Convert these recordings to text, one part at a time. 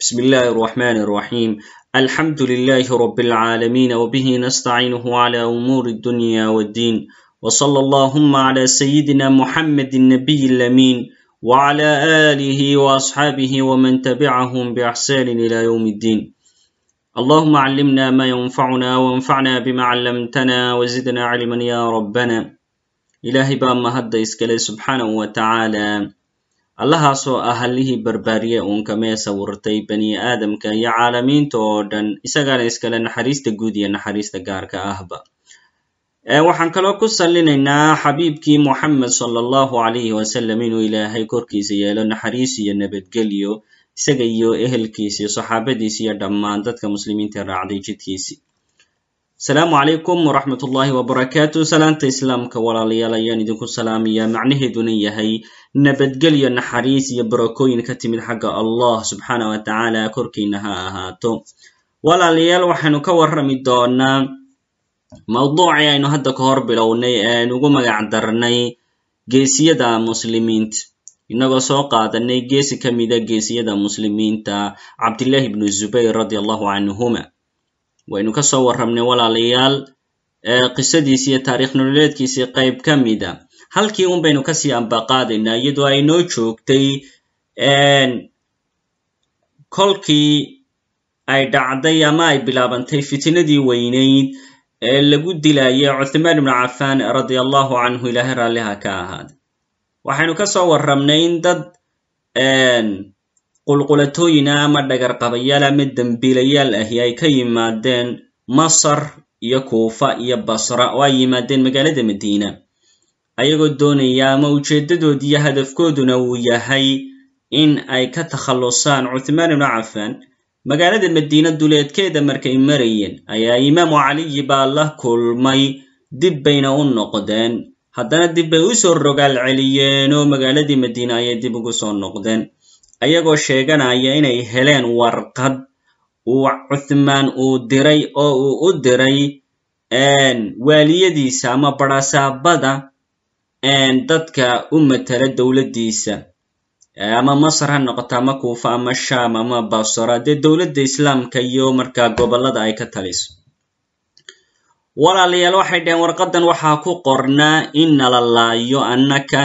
بسم الله الرحمن الرحيم الحمد لله رب العالمين وبه نستعينه على أمور الدنيا والدين وصلى اللهم على سيدنا محمد النبي الأمين وعلى آله وأصحابه ومن تبعهم بإحسان إلى يوم الدين اللهم علمنا ما ينفعنا وانفعنا بما علمتنا وزدنا علما يا ربنا إلهي بأما هدى إسكالي سبحانه وتعالى allahaasoo ah hallihii barbaariye uunka mee sawirtay bani aadamka iyo caalamiinta oo dhan isagaana iskale naxariista guud iyo naxariista gaarka ahba. Waxaan kaloo ku sallinaynaa xabiibkii moxamed sala allahu alayhi wasalam inuu ilaahay korkiisa yeelo naxariis iyo nabadgelyo isaga iyo ehelkiisi saxaabadiisi iyo dhammaan dadka muslimiinta raacday jidkiisi asalaamu calaykum waraxmat ullahi wabarakaatu salaanta islaamka walaalayaal ayaan idinku salaamayaa macnaheeduna yahay nabadgelyo naxariis iyo barakooyin ka timid xagga allah subxaana wa tacaala korkiina ha ahaato. Walaalayaal waxaynu ka warrami doonaa mawduucii aynu hadda ka hor bilownay eean ugu magac darnay geesiyada muslimiinta inagoo soo qaadanay geesi ka mida geesiyada muslimiinta cabdillahi ibnu zubayr radi allahu canhuma waynu ka soo warramnay walaalayaal qisadiisi iyo taarikh nololeedkiisii qayb ka mida halkii un baynu ka sii ambaqaadaynaa iyadoo ay noo joogtay kolkii ay dhacday ama ay bilaabantay fitnadii weynayd ee lagu dilayay cuthmaan ibnu cafan radia allahu canhu ilaahay raalliha ka ahaada waxaynu ka soo warramnay in dad qulqulatooyina ama dhagarqabayaal ama dembiilayaal ahi ay ka yimaadeen masar iyo kuufa iyo basra oo ay yimaadeen magaalada madiina. Ayagoo doonaya ama ujeeddadood iyo hadafkooduna uu yahay in ay ka takhallusaan cuthmaan ibnu cafan magaalada madiina duleedkeeda markay marayeen ayaa imaamu caliyi baa la kulmay dib bayna u noqdeen. Haddana dib bay u soo rogaal celiyeen oo magaaladii madiina ayay dib ugu soo noqdeen ayagoo sheeganaya inay heleen warqad uu cuthmaan uu diray oo uu u diray waaliyadiisa ama barasaabada dadka u matala dowladdiisa. Ama masar ha noqoto ama kuufa ama sham ama basra dee dowladda islaamka iyo markaa gobollada ay ka taliso. Walaalayaal waxay dhaheen warqaddan waxaa ku qornaa in nala laayo annaka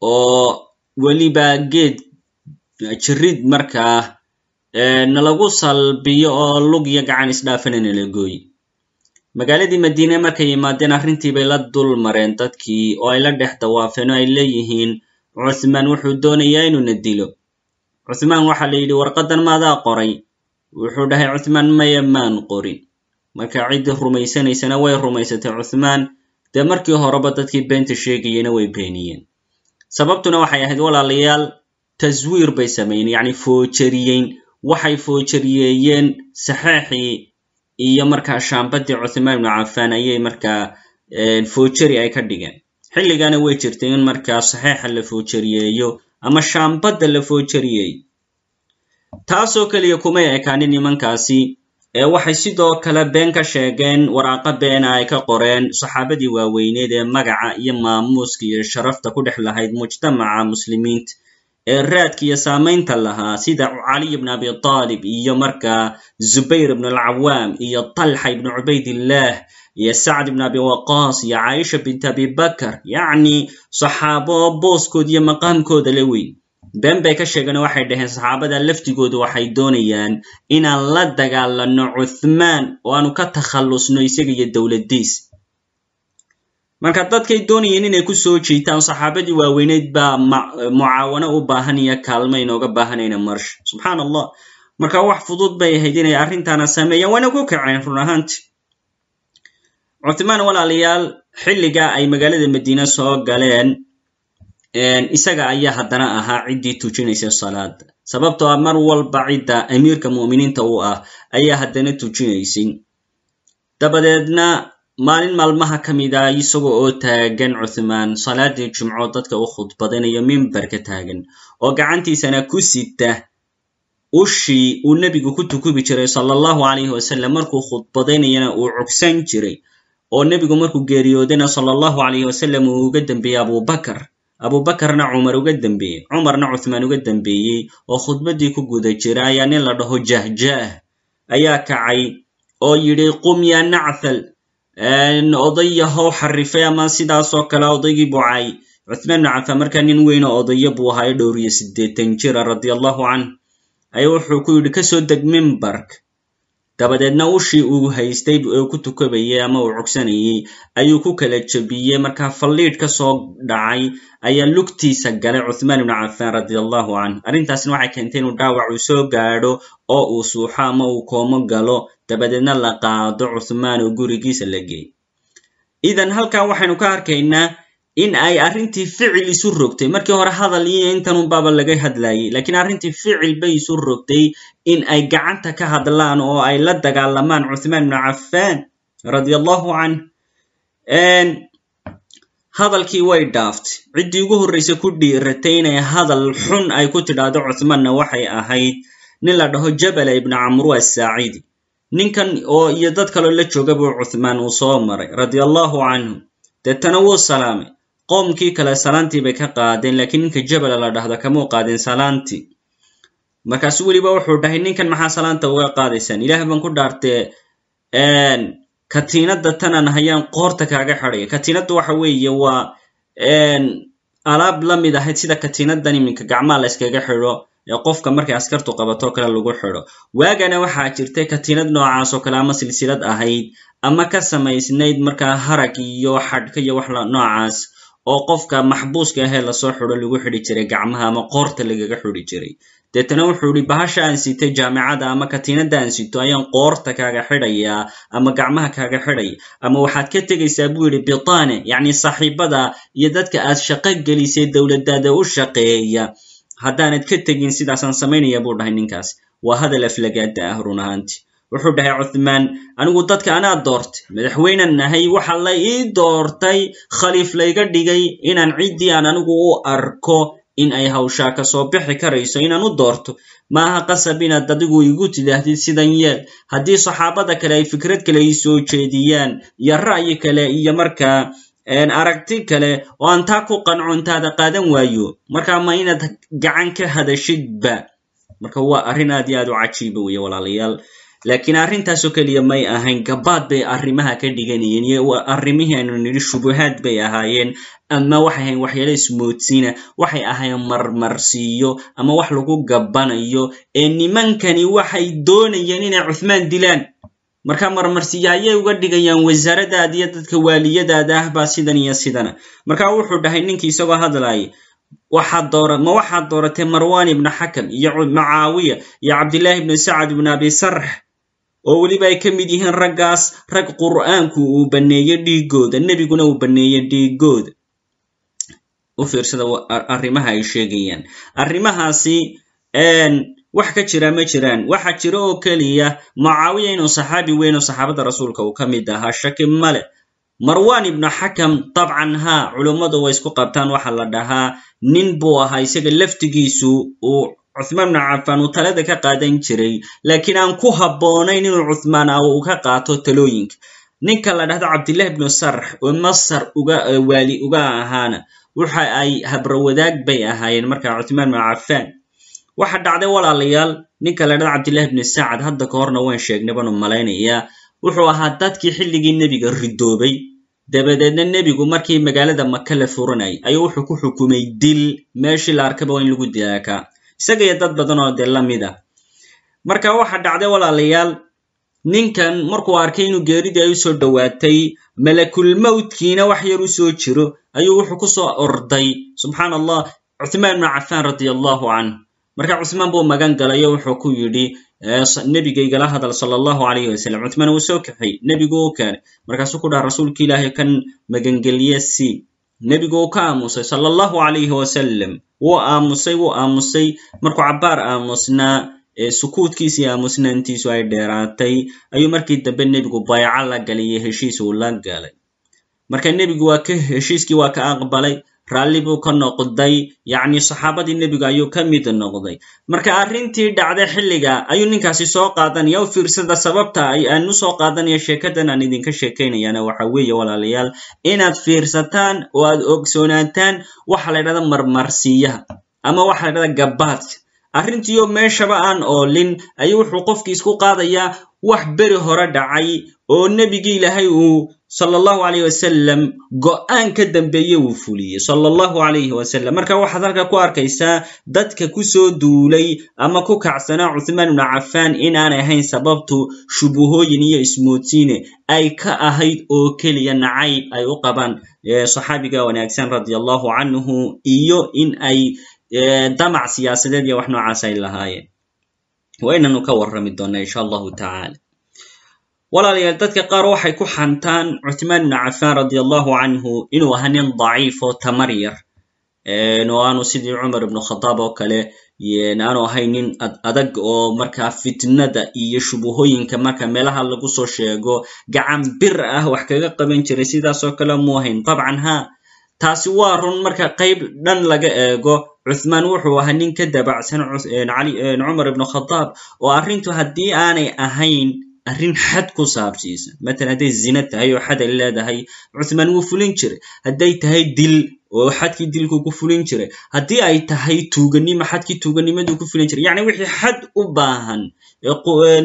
oo weliba geed jirid markaa nalagu salbiyo oo lug iyo gacan isdhaafana nala gooye magaaladii madiine markay yimaadeen arrintii bay la dul mareen dadkii oo ay la dhex dawaafeen oo ay leeyihiin cuthmaan wuxuu doonayaa inuuna dilo. Cuthmaan waxaa la yidhi warqaddan maadaa qoray. Wuxuu dhahay cuthmaan maya maan qorin marka ciddii rumaysanaysana way rumaysatay cuthmaan dee markii horeba dadkii beenta sheegayena way beeniyeen. Sababtuna waxay ahayd walaalayaal taswiir bay sameeyeen yacni foojariyeyn waxay foojariyeeyeen saxeexii iyo markaa shaambadii cuthmaan ibnu cafan ayay markaa foojari ay ka dhigeen. Xilligana way jirtay in markaa saxeexa la foojariyeeyo ama shaambadda la foojariyeeyo taasoo keliya kumay ekaanin nimankaasi ee waxay sidoo kale been ka sheegeen waraaqo beena ay ka qoreen saxaabadii waaweyneed ee magaca iyo maamuuska iyo sharafta ku dhex lahayd mujtamaca muslimiinta ee raadka iyo saamaynta lahaa sida caliy ibn abi taalib iyo markaa zubayr ibn alcawaam iyo talxa ibnu cubaydillah iyo sacd ibn abi waqaas iyo caaisha bint abi bakar yacni saxaabo booskood iyo maqaamkooda la weyn. Been bay ka sheegeen waxay dhaheen saxaabada laftigoodu waxay doonayaan inaan la dagaalanno cuthmaan oo aanu ka takhallusno isaga iyo dowladdiis marka dadkay doonayeen inay ku soo jiitaan saxaabadii waaweyneyd baa mucaawano u baahan iyo kaalma inooga baahanayna marsha subxaan allah marka wax fudud bay ahayd inay arrintaana sameeyaan waana ku kaceen run ahaanti cuthmaan walaalayaal xilliga ay magaalada madiine soo galeen isaga ayaa haddana ahaa ciddii tujinaysa salaada sababtoo ah mar walba cidda amiirka mu'miniinta u ah ayaa haddana tujinaysay. Dabadeedna maalin maalmaha ka mid a isaga oo taagan cuthmaan salaadii jimco dadka u khudbadanayo mimbarka taagan oo gacantiisana ku sita ushii uu nebigu ku tukubi jiray sala allahu calayhi wasalam markuu khudbadaynayana uu cugsan jiray oo nebigu markuu geeriyoodayna sala allahu calayhi wasalam uu uga dembeeyey abubakar abubakarna cumar uga dembeeyey cumarna cuthmaan uga dembeeyey oo khudbaddii ku guda jira ayaa nin la dhaho jahjaah ayaa kacay oo yidhi qum yaa nacthal odayahow xarifay ama sidaasoo kale odaygii bucay cuthmaan bnu cafaan markaa nin weyn oo odaya buu ahaayo dhowr iyo siddeetan jira radia allahu canh ayaa wuxuu ku yidhi ka soo deg mimbark dabadeedna ushii uu haystay ee ku tukabayay ama uu cogsanayey ayuu ku kala jebiyey markaa falliidh ka soo dhacay ayaa lugtiisa galay cuthmaan ibnu cafaan radia allahu canh arrintaasna waxay keentay inuu dhaawac uu soo gaadho oo uu suuxo ama uu koomo galo dabadeedna la qaado cuthmaan oo gurigiisa la geey idan halkaa waxaynu ka arkaynaa in ay arrintii ficil isu rogtay. Markii hore hadal iyo intanunbaaba laga hadlayay lakiin arrintii ficil bay isu rogtay in ay gacanta ka hadlaan oo ay la dagaalamaan cuthmaan ibnu cafaan radia allahu canh hadalkii way dhaaftay. Ciddii ugu horraysa ku dhiiratay inay hadal xun ay ku tidhaahdo cuthmaanna waxay ahayd nin la dhaho jabala ibnu camru assaacidi ninkan oo iyo dad kaloo la jooga buu cuthmaan uu soo maray radia allahu canhu. Deetana wuu salaamay. Qoomkii kale salaantii bay ka qaadeen lakiin ninka jabala la dhahdo kamuu qaadin salaantii. Markaasu weliba wuxuu dhahay ninkan maxaa salaanta uga qaadaysaan ilaah baan ku dhaartee katiinadda tanan hayaan qoorta kaaga xidaya katiinadda waxa weeye waa alaab la mid ahayd sida katiinadan iminka gacmaha la yskaga xidho ee qofka markay askartu qabatoo kale lagu xidho. Waagana waxaa jirtay katiinad noocaas oo kale ama silsilad ahayd ama ka samaysnayd markaa harag iyo xadhka iyo wax noocaas oo qofka maxbuuska ahee la soo xidho lagu xidhi jiray gacmaha ama qoorta lagaga xidhi jiray. Deetana wuxuu ihi bahasha aan sitay jaamicada ama katiinada aan sito ayaan qoorta kaaga xidhayaa ama gacmaha kaaga xidhaya ama waxaad ka tegaysaa buu yidhi bitane yacni saaxiibada iyo dadka aad shaqo gelisay dowladdaada u shaqeeya haddaanad ka tegin sidaasaan samaynaya buu dhahay ninkaas. Waa hadal aflagaada ah run ahaanti. Wuxuu dhahay cuthmaan anigu dadka anaa doortay. Madaxweynan nahay waxa la ii doortay. Khaliif layga dhigay. Inaan ciddii aan anigu u arko in ay hawshaa ka soo bixi karayso inaan u doorto. Maaha qasab inaad adigu igu tidaahdid sidan yeel. Haddii saxaabada kale ay fikrad kale ii soo jeediyaan iyo ra'yi kale iyo markaa aragti kale oo aan taa ku qanco intaada qaadan waayo. Marka ma inaad gacan ka hadashidba marka waa arrin aad iyo aad u cajiiba weeye walaalayaal. Laakiin arrintaasoo keliya may ahayn gabaad bay arrimaha ka dhiganayeen iyo arrimihii aynu nidhi shubuhaad bay ahaayeen. Ama waxay ahayn waxyaala ismoodsiina waxay ahayn marmarsiiyo ama wax lagu gabbanayo. Ee nimankani waxay doonayeen inay cuthmaan dilaan marka marmarsiyo ayay uga dhigayaan wasaaradaada iyo dadka waaliyadaada ah baa sidan iyo sidana. Marka wuxuu dhahay ninkii isagoo hadlaaya waxaad doora ma waxaad dooratay marwan ibnu xakam iyo macaawiya iyo cabdillahi ibnu sacad ibnu abi sarx oo weliba ay ka mid yihiin raggaas rag qur'aanku uu banneeyey dhiigooda nebiguna uu banneeyey dhiigooda. U fiirsada arrimaha ay sheegayaan. Arrimahaasi wax ka jira ma jiraan. Waxa jira oo keliya mucaawiya inuu saxaabi weyn oo saxaabada rasuulka uu ka mid ahaa shaki male marwan ibnu xakam dabcan haa culummadu way isku qabtaan waxa la dhahaa. Nin buu ahaa isaga laftigiisu uu cuthmaan ibnu cafaan uu talada ka qaadan jiray. Laakiin aan ku habboonayn inuu cuthmaan uu ka qaato talooyinka. Ninka la dhahdo cabdillahi ibnu sarx oo masar uga waali uga ahaana waxa ay habrawadaag bay ahaayeen markaa cuthmaan ibnu cafaan waxa dhacday walaalayaal ninka la dhahdo cabdillahi ibnu sacad hadda ka horna waan sheegnay baanu malaynayaa wuxuu ahaa dadkii xilligii nebiga ridoobay. Dabadeedna nebigu markii magaalada maka la furanayay ayuu wuxuu ku xukumay dil meeshii la arkaba waa in lagu dilaakaa isaga iyo dad badan oo dee la mid ah. Marka waxa dhacday walaalayaal ninkan markuu arkay inuu geeridii ay u soo dhowaatay malakulmowtkiina wax yar u soo jiro ayuu wuxuu ku soo orday. Subxaan allah cuthmaan ibnu cafaan radia allahu canh marka cuthmaan buu magan galayo wuxuu ku yidhi nebigaygala hadal sala allahu alayhi wasalam cuthmaan wuu soo kaxay nebigu u keenay. Markaasuu ku dhaha rasuulka ilaahay kan magangelye si. Nebigu uu ka aamusay sala allahu alayhi wasalam wuu aamusay wuu aamusay. Markuu cabbaar aamusnaa sukuudkiisii aamusnaantiisu ay dheeraatay ayuu markii dambe nebigu bayco la galay iyo heshiis uu la galay. Marka nebigu waa ka heshiiskii waa ka aqbalay raalli buu ka noqday yacni saxaabadii nebiga ayuu ka mid noqday. Marka arrintii dhacday xilliga ayuu ninkaasi soo qaadanaya u fiirsada sababta aan u soo qaadanaya sheekadan aan idinka sheekaynayana waxa weeye walaalayaal inaad fiirsataan oo aad ogsoonaataan waxa la ydhahda marmarsiiyaha ama waxa la ydhahda gabaadka arrintiiyo meeshaba aan oolin ayuu wuxuu qofkii isku qaadayaa wax beri hore dhacay oo nebigii ilaahay uu sala allahu alayh wasalam go'aan ka dambeeye uu fuliyey sala allahu alayhi wasalam marka waxaad halka ku arkaysaa dadka ku soo duulay ama ku kacsanaa cuthmaan ibnu cafaan inaanay ahayn sababtu shubuhooyin iyo ismoodsiine ay ka ahayd oo keliya nacayb ay u qabaan saxaabiga wanaagsan radia allahu canhu iyo in ay damac siyaasadeed iyo wax noocaas ay lahaayeen. Waynanu ka warrami doonnaa insha allahu tacaala walaalayaal dadka qaar waxay ku xantaan cuthmaan ibnu cafaan radia allahu canhu inuu ahaa nin daciif oo tamar yar. Oo aanu sidii cumar ibnu khadaab oo kale aanu ahayn nin adag oo markaa fitnada iyo shubuhooyinka marka meelaha lagu soo sheego gacan bir ah wax kaga qaban jiray sidaasoo kale muu ahayn. Dabcan ha taasi waa run marka qayb dhan laga eego. Cuthmaan wuxuu ahaa nin ka dabacsan cumar ibnu khadaab oo arrintu haddii aanay ahayn arrin xad ku saabsiisan matalan hadday zina tahay oo xad ay leedahay cuthmaan wuu fulin jiray. Hadday tahay dil oo xadkii dilku ku fulin jiray. Haddii ay tahay tuuganimo xadkii tuuganimaduu ku fulin jiray. Yacni wixii xad u baahan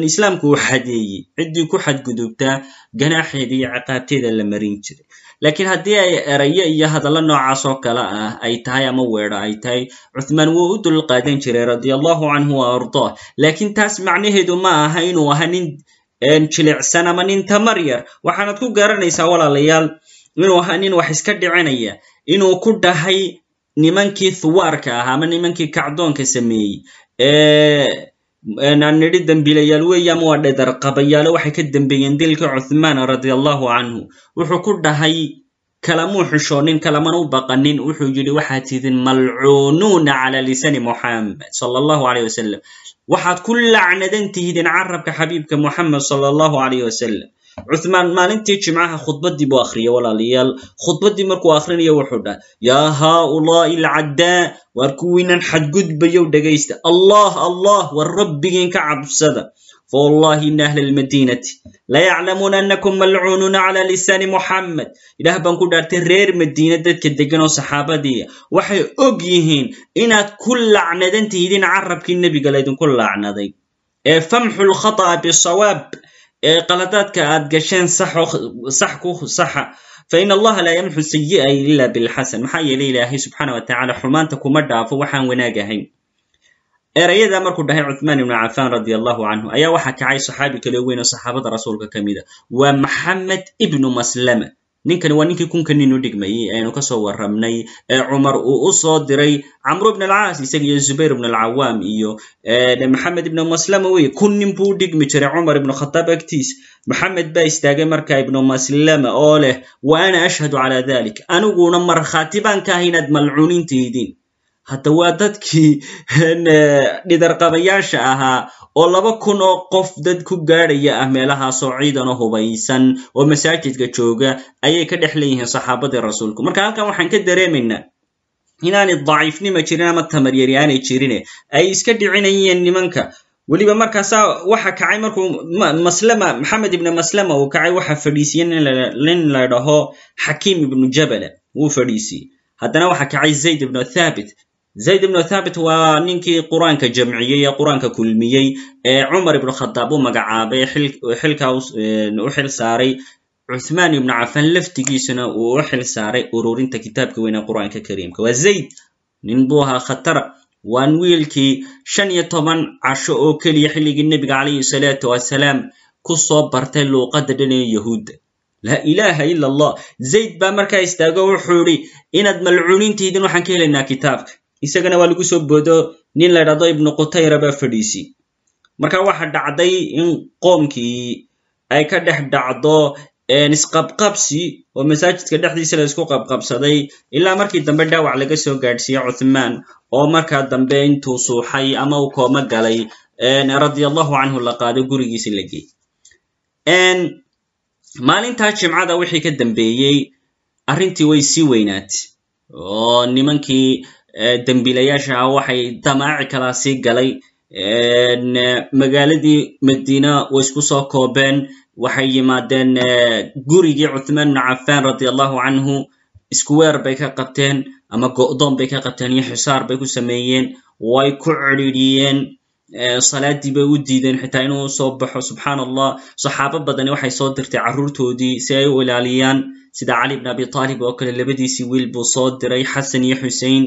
islaamku uu xadeeyey. Ciddii ku xadgudubtaa ganaaxeeda iyo ciqaabteeda la marin jiray. Laakiin haddii ay erayo iyo hadallo noocaas oo kale ah ay tahay ama weedho ay tahay cuthmaan wuu u dul qaadan jiray radia allahu canhu wa laakiin taas macnaheedu ma aha inuu ahaa nin jilicsan ama nin tamar yar. Waxaanad ku garanaysaa walaalayaal inuu ahaa nin wax iska dhicinaya inuu ku dhahay nimankii thuwaarka ah ama nimankii kacdoonka sameeyey. Aan nidhi dembiilayaal weeye ama waa dhedar waxay ka dembeeyeen dilka cuthmaan radia allahu canhu wuxuu ku dhahay kalamuu xishoonin kalamana u baqanin. Wuxuu yidhi waxaad tidin malcuunuuna cala lisani muxamed sala allahu alayh wasalam waxaad ku lacnadan tihdin carabka xabiibka muxamed sala allahu alayh wasalam cuthmaan maalintii jimcaha khudbaddii buu akhriyay walaalayaal khudbaddii markuu akhrinayo wuxuu dhahay yaa haaulaa'i alcaddaa waar kuwiinan xadgudbayow dhegaysta allah allah war rabbigiin ka cabsada fawallahi ina ahla almadiinati layaclamuuna annakum malcuunuuna cala lisaani muxammed ilaah baan ku dhaartay reer madiina dadka deggan oo saxaabadiiya waxay og yihiin inaad ku lacnadan tihdin carabkii nebiga laydinku lacnaday ee famxu lkhata'a bisawaab ee qaladaadka aad gasheen sax ku saxa fain allaha laa yamxu sayi'a ila bilxasan maxaa yeelay ilaahay subxaana wa tacala xumaanta kuma dhaafo waxaan wanaag ahayn erayada markuu dhahay cuthmaan ibnu cafaan radia allahu canhu ayaa waxaa kacay saxaabi kale weyn oo saxaabada rasuulka ka a waa maxamed ibnu maslama. Ninkani waa ninkii kunka nin u dhigmayey aynu ka soo warramnay ee cumar uu u soo diray camru ibn alcaas isaga iyo zubayr ibn alcawaam iyo maxamed ibnu maslama wey kun nin buu u dhigmi jiray cumar ibnu khataab agtiis. Maxamed baa istaagay marka ibnu maslama oo leh wa ana ashhadu calaa dalik aniguna markhaati baan ka ahay inaad malcuunintihidiin hadda waa dadkii dhidarqabayaasha ahaa oo laba kun oo qof dad ku gaadhaya ah meelahaasoo ciidanoo hubaysan oo masaajidka jooga ayay ka dhex leeyihiin saxaabadii rasuulku. Marka halkan waxaan ka dareemaynaa inaanay daciifnima jirin ama tamaryari aanay jirine ay iska dhicinayeen nimanka. Weliba markaasaa waxa kacay markuu maslama maxamed ibnu maslama uu kacay waxa fadhiisiyey nin la dhaho xakiim ibnu jabala wuu fadhiisiyey. Haddana waxa kacay zayd ibnu thabit zayd ibnu thabit waa ninkii qur'aanka jamciyey ee qur'aanka kulmiyey ee cumar ibnu khadaab u magacaabay xilkaa u xil saaray cuthmaan ibnu cafaan laftigiisuna uu u xil saaray ururinta kitaabka weyn ee qur'aanka kariimka waa zayd nin buu ahaa khatara waan wiilkii shan iyo toban casho oo keliya xilligii nebiga calayhi salaatu wasalaam ku soo bartay luuqadda dhan ee yahuudda laa ilaaha ila allah zayd baa markaa istaago wuxuu idhi inaad malcuunintiidin waxaan ka helaynaa kitaabka isagana waa lagu soo boodo nin la dhahdo ibnu qutayra baa fadhiisi. Marka waxa dhacday in qoomkii ay ka dhex dhacdo isqabqabsi oo masaajidka dhexdiisa la isku qabqabsaday ilaa markii dambe dhaawac laga soo gaadhsiiyey cuthmaan oo markaa dambe intuu suuxay ama uu kooma galay radia allahu canhu la qaado gurigiisi la geey maalintaa jimcada wixii ka dambeeyey arrintii way sii weynaatay. Oo nimankii dembiilayaasha ah waxay damaaci kalaa sii galay. Magaaladii madiina way isku soo koobeen. Waxay yimaadeen gurigii cuthmaan ibnu cafan radi allahu canhu. Isku weer bay ka qabteen ama go'doon bay ka qabteen iyo xisaar bay ku sameeyeen. Way ku cidhiidhiyeen salaadii bay u diideen xitaa inuu soo baxo subxaan allah saxaabo badani waxay soo dirtay carruurtoodii si ay u ilaaliyaan. Sida cali bn abi taalib oo kale labadiisii wiil buu soo diray. Xasan iyo xusein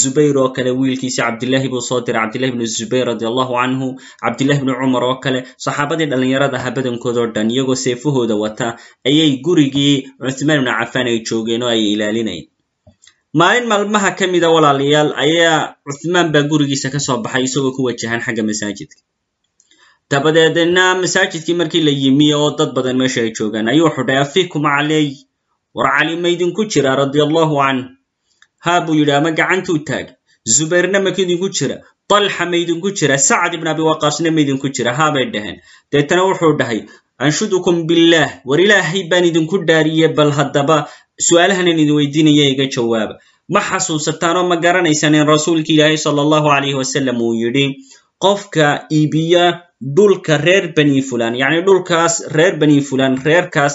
zubayr oo kale wiilkiisii cabdillahi buu soo diray. Cabdillahi bnu zubayr radi allahu canhu cabdillahi bni cumar oo kale. Saxaabadii dhallinyarada aha badankoodao dhan iyagoo seefahooda wata ayay gurigii cuthmaan ibnu cafaan ay joogeen oo ay ilaalinayeen maalin maalmaha ka mida walaalayaal ayaa cuthmaan baa gurigiisa ka soo baxay isagoo ku wajahan xagga masaajidka. Dabadeedna masaajidkii markii la yimi oo dad badan meesha ay joogaan ayuu wuxuu dhahay afikum caley war cali maydinku jira? radia allahu canh haa buu yidhi ama gacantuu taag zubayrna makidinku jira? Dalxa maydinku jira? Sacad ibn abi waqaasna maydinku jira? Haa bay dhaheen. Deetana wuxuu dhahay anshudukum billaah war ilaahay baan idinku dhaariye bal haddaba su'aalahanan idin weydiinaya iga jawaaba ma xasuusataan oo ma garanaysaan in rasuulki ilaahay sala allahu calayhi wasalam uu yidhi qofka iibiya dhulka reer bani fulan yacni dhulkaas reer bani fulan reerkaas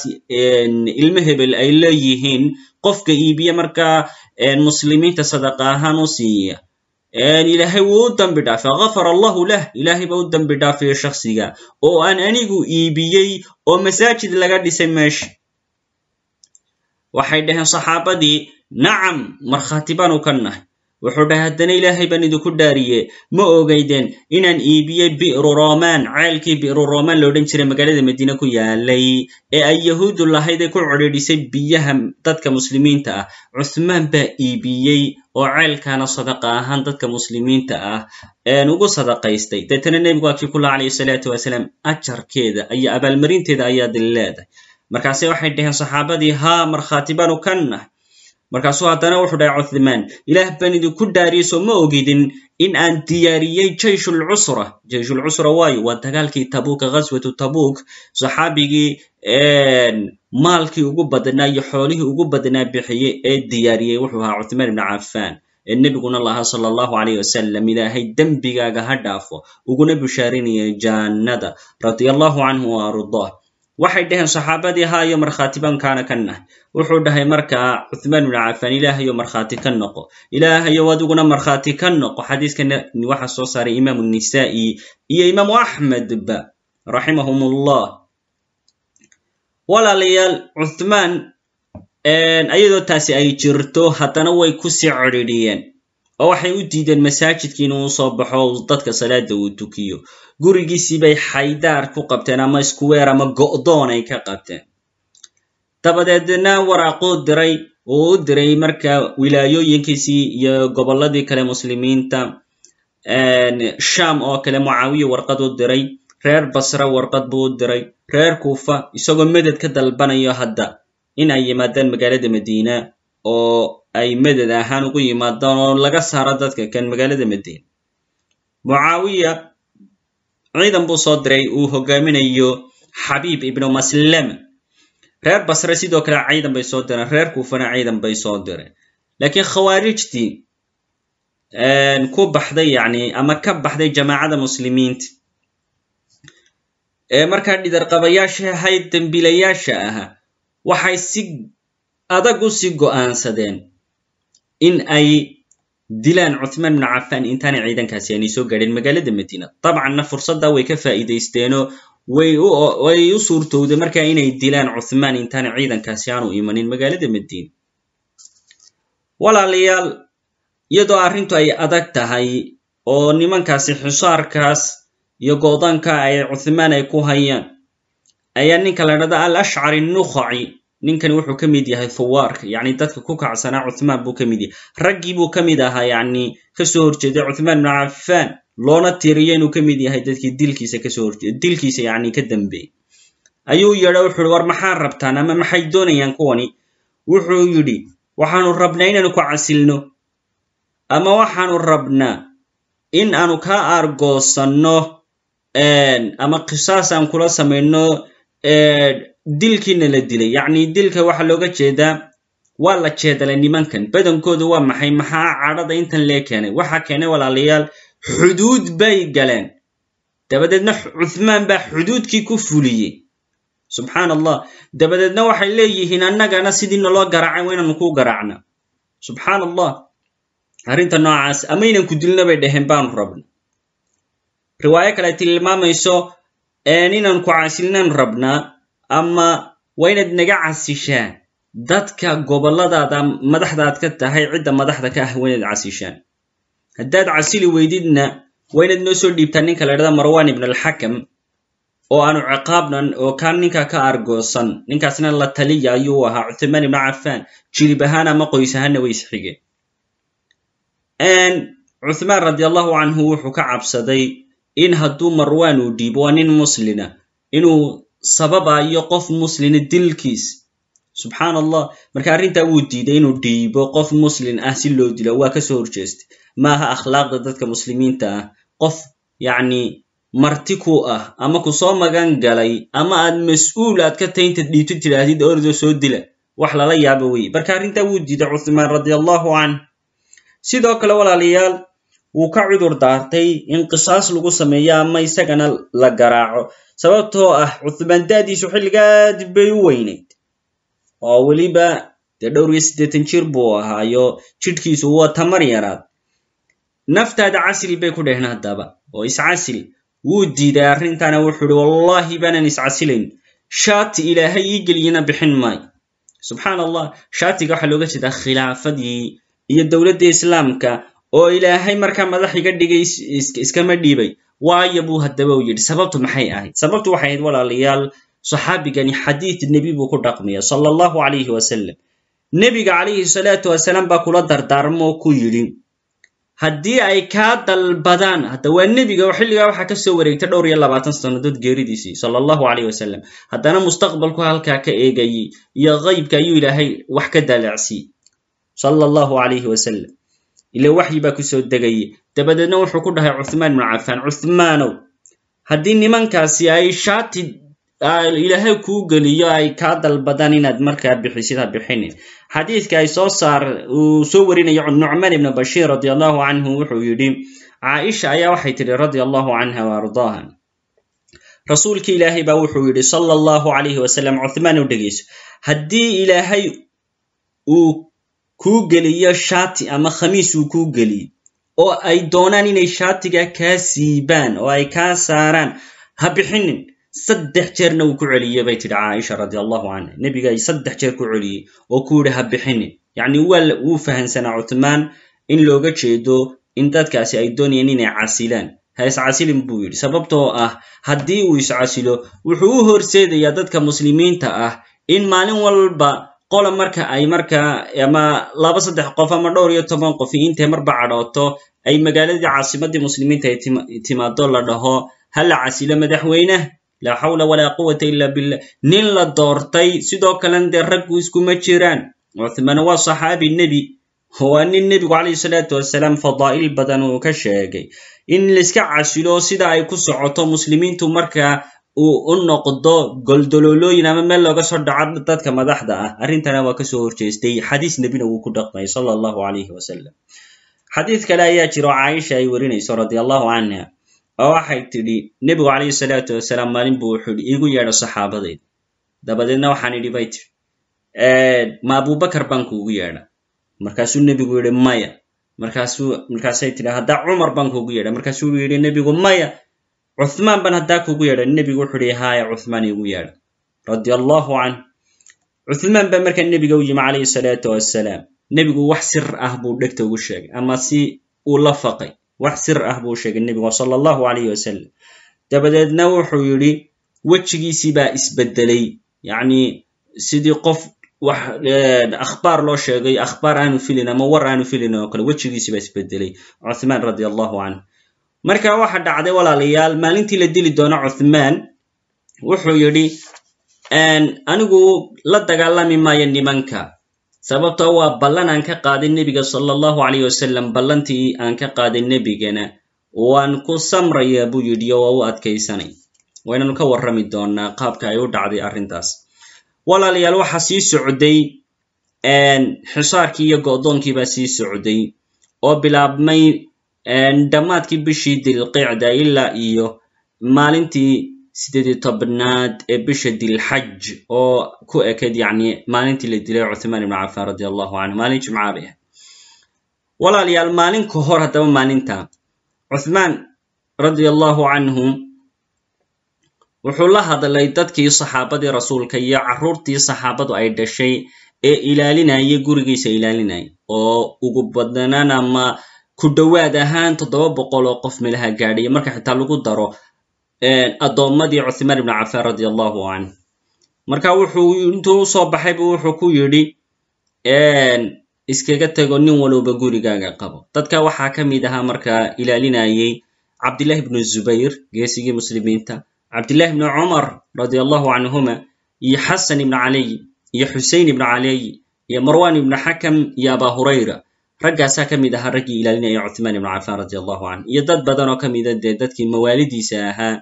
ilmo hebel ay leeyihiin qofka iibiya markaa muslimiinta sadaqa ahaan u siiya ilaahay wuu u dambi dhaafay gafar allahu lah ilaahay baa u dambi dhaafaya shaksiga oo aan anigu iibiyey oo masaajid laga dhisay meesha waxay dhaheen saxaabadii nacam markhaati baanu ka nahay. Wuxuu dhahay haddana ilaahay baan idinku dhaariye ma ogeydeen inaan iibiyey bi'ru roman ceelkii bi'ru roman lo odhan jiray magaalada madiine ku yaalay ee ay yahuudu lahayd ee ku codhiidhisay biyaha dadka muslimiinta ah. Cuthmaan baa iibiyey oo ceelkaana sadaqa ahaan dadka muslimiinta ah ugu sadaqaystay. Deetana nebigu waa kii kula calayhi salaatu wasalaam ajarkeeda iyo abaalmarinteeda ayaad leedahay markaase waxay dhaheen saxaabadii haa markhaati baanu ka nahay markaasuu haddana wuxuu dhahay cuthmaan ilaah baan idinku dhaariyey soo ma ogidin in aan diyaariyey jayshulcusra jayshulcusra waayo waa dagaalkii tabuuka ghaswatu tabuuk. Saxaabigii maalkii ugu badnaa iyo xoolihii ugu badnaa bixiyey ee diyaariyey wuxuu ahaa cuthmaan ibnu cafaan ee nebiguna lahaa sala allahu calayh wasalam ilaahay dembigaaga ha dhaafo. Uguna bushaarinayay jaannada radia allahu canhu wa waxay dhaheen saxaabadii haayo markhaati baan kaana ka nahay wuxuu dhahay markaa cuthmaan ibnu cafaan ilaahayo markhaati ka noqo ilaahayo adiguna markhaati ka noqo. Xadiiskan waxa soo saaray imaamu nisaa'i iyo imaamu axmedba raximahum ullah walaalayaal cuthmaan ayadoo taasi ay jirto haddana way ku sii codhidhiyeen oo waxay u diideen masaajidkii inuu soo baxo dadka salaada uu tukiyo. Gurigiisii bay xaydaar ku qabteen ama iskuweer ama go'doon ay ka qabteen. Dabadeedna waraaquu diray uu u diray marka wilaayooyinkiisii iyo gobolladii kale muslimiinta sham oo kale mucaawiya warqad u diray reer basra warqad buu u diray reer kuufa isagoo meded ka dalbanayo hadda in ay yimaadaan magaalada madiina oo ay meded ahaan ugu yimaadaan oo laga saaro dadka kan magaalada madiina mucaawiya ciidan buu soo diray uu hogaaminayo xabiib ibnu maslama reer basre sidoo kale ciidan bay soo direen reer kuufana ciidan bay soo direen. Laakiin khawaarijtii ku baxday yani ama ka baxday jamaacada muslimiinta ee markaa dhidarqabayaasha ahayd dembiilayaasha ahaa waxay si adag u sii go'aansadeen in ay dilaan cuthmaan ibnu cafaan intaanay ciidankaasi aanay soo gaadhin magaalada madiina dabcanna fursadda way ka faa'iidaysteeno way u suurtowday markaa inay dilaan cuthmaan intaanay ciidankaasi aanu imanin magaalada madiina walaalayaal iyadoo arrintu ay adag tahay oo nimankaasi xusaarkaas iyo goodanka ay cuthmaan ay ku hayaan ayaa ninka la dhahda al ashcari nukhaci ninkani wuxuu ka mid yahay thuwaarka yacni dadka ku kacsanaa cuthmaan buu ka mid yahay. Raggii buu ka mid ahaa yacni ka soo horjeeday cuthmaan ibnu cafaan loona tiriyo inuu ka mid yahay dadkii dilkiisa ka soo horjeeda dilkiisa yacni ka dambeeyey ayuu yedha wuxuu yihi war maxaa rabtaan ama maxay doonayaan kuwani? Wuxuu yidhi waxaanu rabnaa inaanu ku casilno ama waxaanu rabnaa in aanu kaa aargoosanno ama qisaas aan kula samayno dilkiina la dilay. Yacni dilka waxaa looga jeedaa waa la jeedalay nimankan. Badankoodu waa maxay? Maxaa cadhada intan lee keenay? Waxaa keenay walaalayaal xuduud bay galeen. Dabadeedna cuthmaan baa xuduudkii ku fuliyey. Subxaan allah dabadeedna waxay leeyihiin annagana sidii naloo garaacay waa inaanu kuu garaacna subxaan allah arrinta noocaas amaynan ku dilna bay dhaheen baanu rabna riwaayo kale tilmaamayso inaan ku casilinaanu rabnaa ama waa inaad naga casishaan. Dadka gobolladaada madaxdaad ka tahay cidda madaxda ka ah waa inaad casishaan. Haddaad casili weydidna waa inaad noo soo dhiibtaa ninka la dhahda marwan ibn alxakam oo aanu ciqaabnan oo kaan ninkaa ka argoosan ninkaasna la taliya ayuu ahaa cuthmaan ibnu cafaan. Jirib ahaan ama qoys ahaanna way isxigeen. Cuthmaan radi allahu canhu wuxuu ka cabsaday in hadduu marwan uu dhiibo waa nin muslina inuu sababayo qof muslina dilkiis. Subxaan allah marka arrintaa wuu diiday inuu dhiibo qof muslin ah si loo dilo waa ka soo horjeestay. Maaha akhlaaqda dadka muslimiinta ah. Qof yacni marti ku ah ama ku soo magan galay ama aad mas'uul aad ka tahay intaad dhiibto tidhaahdid ordo soo dila wax lala yaabo wey marka arrintaa wuu diiday cuthmaan radi allahu canh sidoo kale walaalayaal wuu ka cudur daartay in qisaas lagu sameeyo ama isagana la garaaco. Sababtoo ah cuthmaan da'diisu xilligaad bay u weynayd. Oo weliba dee dhowr iyo siddeetan jir buu ahaayo jidhkiisu waa tamar yaraad. Naftaada casili bay ku dheheen haddaba oo iscasil wuu diiday arrintaana wuxuu ihi wallahi baanan iscasilayn. Shaati ilaahay ii geliyana bixin maayo subxaan allah shaatiga waxaa looga jeedaa khilaafadii iyo dowladda islaamka oo ilaahay markaa madax iga dhigay iskama dhiibay. Waayo buu haddaba u yidhi sababtu maxay ahayd? Sababtu waxay ahayd walaalayaal saxaabigani xadiid nebi buu ku dhaqmaya sala allahu calayhi wasalam nebiga calayhi salaatu wasalaam baa kula dardaarmo ku yidhi haddii ay kaa dalbadaan hadda waa nebiga oo xilligaa waxaa ka soo wareegtay dhowr iyo labaatan sannadood geeridiisii sala allahu calayh wasalam haddana mustaqbalku halkaa ka eegayey iyo qaybka ayuu ilaahay wax ka daalacsiiyey sala allahu calayhi wasalam ile waxyi baa ku soo degayay dabadeedna wuxuu ku dhahay cuthmaan ibnu cafaan cuthmaanow haddii nimankaasi ay shaati ilaahay kuu geliyo ay kaa dalbadaan inaad markaa bixisid ha bixinin. Xadiidka ay soo saar uu soo warinayo nucmaan ibnu bashiir radi allahu canhu wuxuu yidhi caaisha ayaa waxay tidhi radi allahu canha wa ardaaha. Rasuulki ilaahay baa wuxuu yidhi sala allahu calayhi wasalam cuthmaan u dhegeyso haddii ilaahay uu kuu geliyo shaati ama khamiis uu kuu geliyo oo ay doonaan inay shaatiga kaa siibaan oo ay kaa saaraan ha bixinin saddex jeerna uu ku celiyey bay tidhi caaisha radi allahu canha nebiga ay saddex jeer ku celiyey oo ku yidhi ha bixinin. Yacni wuu fahansanaa cuthmaan in looga jeedo in dadkaasi ay doonayeen inay casilaan ha iscasilin buu yidhi. Sababtoo ah haddii uu iscasilo wuxuu u horseedayaa dadka muslimiinta ah in maalin walba qola marka ay markaa ama laba saddex qof ama dhowr iyo toban qofi intay marba cadhooto ay magaaladii caasimadii muslimiinta ay timaado la dhaho ha la casilo madaxweyneha laa xawla walaa quwata ila billah. Nin la doortay sidoo kalena dee raggu iskuma jiraan. Cuthmaan waa saxaabi nebi. Waa nin nebigu calayhi salaatu wasalaam fadaa'il badan uu ka sheegay. In laiska casilo sida ay ku socoto muslimiintu markaa uu u noqdo goldoloolooyin ama meel looga soo dhaco dadka madaxda ah. Arrintana waa ka soo horjeestay xadiis nebina wuu ku dhaqmay sala allahu calayhi wasalam xadiid kale ayaa jiro caaisha ay werinayso radi allahu canha oo waxay tidhi nebigu calayhi salaatu wasalaam maalin buu wuxuu yidhi iigu yeedho saxaabadayda dabadeedna waxaan idhi bay tidhi ma abubakar baan kuugu yeedha. Markaasuu nebigu yidhi maya. Markaasuu markaasay tidhi haddaa cumar baan kuugu yeedha. Markaasuu yidhi nebigu maya cuthmaan baan haddaa kuugu yeedha nebigu wuxuu yidhi haaya cuthmaan iigu yeedha radi allahu canh cuthmaan baa markaa nebiga u yimi calayhi salaatu wassalaam. Nebigu wax sir ah buu dhegta ugu sheegay ama si uu la faqay. Wax sir ah buu sheegay nebigu sala allahu calayhi wasalam dabadeedna wuxuu yidhi wejigiisii baa isbedelay. Yacni sidii qof wax akhbaar loo sheegay akhbaar aanu filin ama war aanu filin oo kale wejigiisii baa isbedelay. Cuthmaan radi allahu canh marka waxa dhacday walaalayaal maalintii la dili doono cuthmaan wuxuu yidhi anigu la dagaalami maayo nimanka sababtoo waa ballan aan ka qaaday nebiga sala allahu calayh wasalam ballantii aan ka qaaday nebigana. Waan ku samrayaa buu yidhi oo waa u adkaysanay. Waynanu ka warrami doonaa qaabka ay u dhacday arrintaas. Walaalayaal waxaa sii socday xisaarkii iyo go'doonkii baa sii socday oo bilaabmay dhammaadkii bishii dilqicda ilaa iyo maalintii sideed iyo tobnaad ee bisha dilxaj oo ku ekayd yani maalintii la dilay cuthmaan ibnu cafaan radi allahu canhu maalin jimca bay ahayd walaalayaal maalin ka hor haddaba maalinta. Cuthmaan radia allahu canhu wuxuu la hadlay dadkii saxaabadii rasuulka iyo carruurtii saxaabadu ay dhashay ee ilaalinayay gurigiisa ilaalinaya oo ugu badnaan ama ku dhowaad ahaan toddoba boqol oo qof meelaha gaadhaya marka xitaa lagu daro addoommadii cuthmaan ibnu cafaan radia allahu canh marka wuxuu intuu u soo baxaybu wuxuu ku yidhi iskaga tego nin walowba gurigaaga qabo. Dadka waxaa ka mid ahaa markaa ilaalinayay cabdillahi ibnu zubayr geesigii muslimiinta cabdillahi ibnu cumar radia allahu canhuma iyo xasan ibnu caliy iyo xusein ibnu caliy iyo marwan ibnu xakam iyo aba hurayra raggaasaa ka mid ahaa raggii ilaalinaya cuthmaan ibnu cafaan radi allahu canh. Iyo dad badan oo ka mida dee dadkii mawaalidiisa ahaa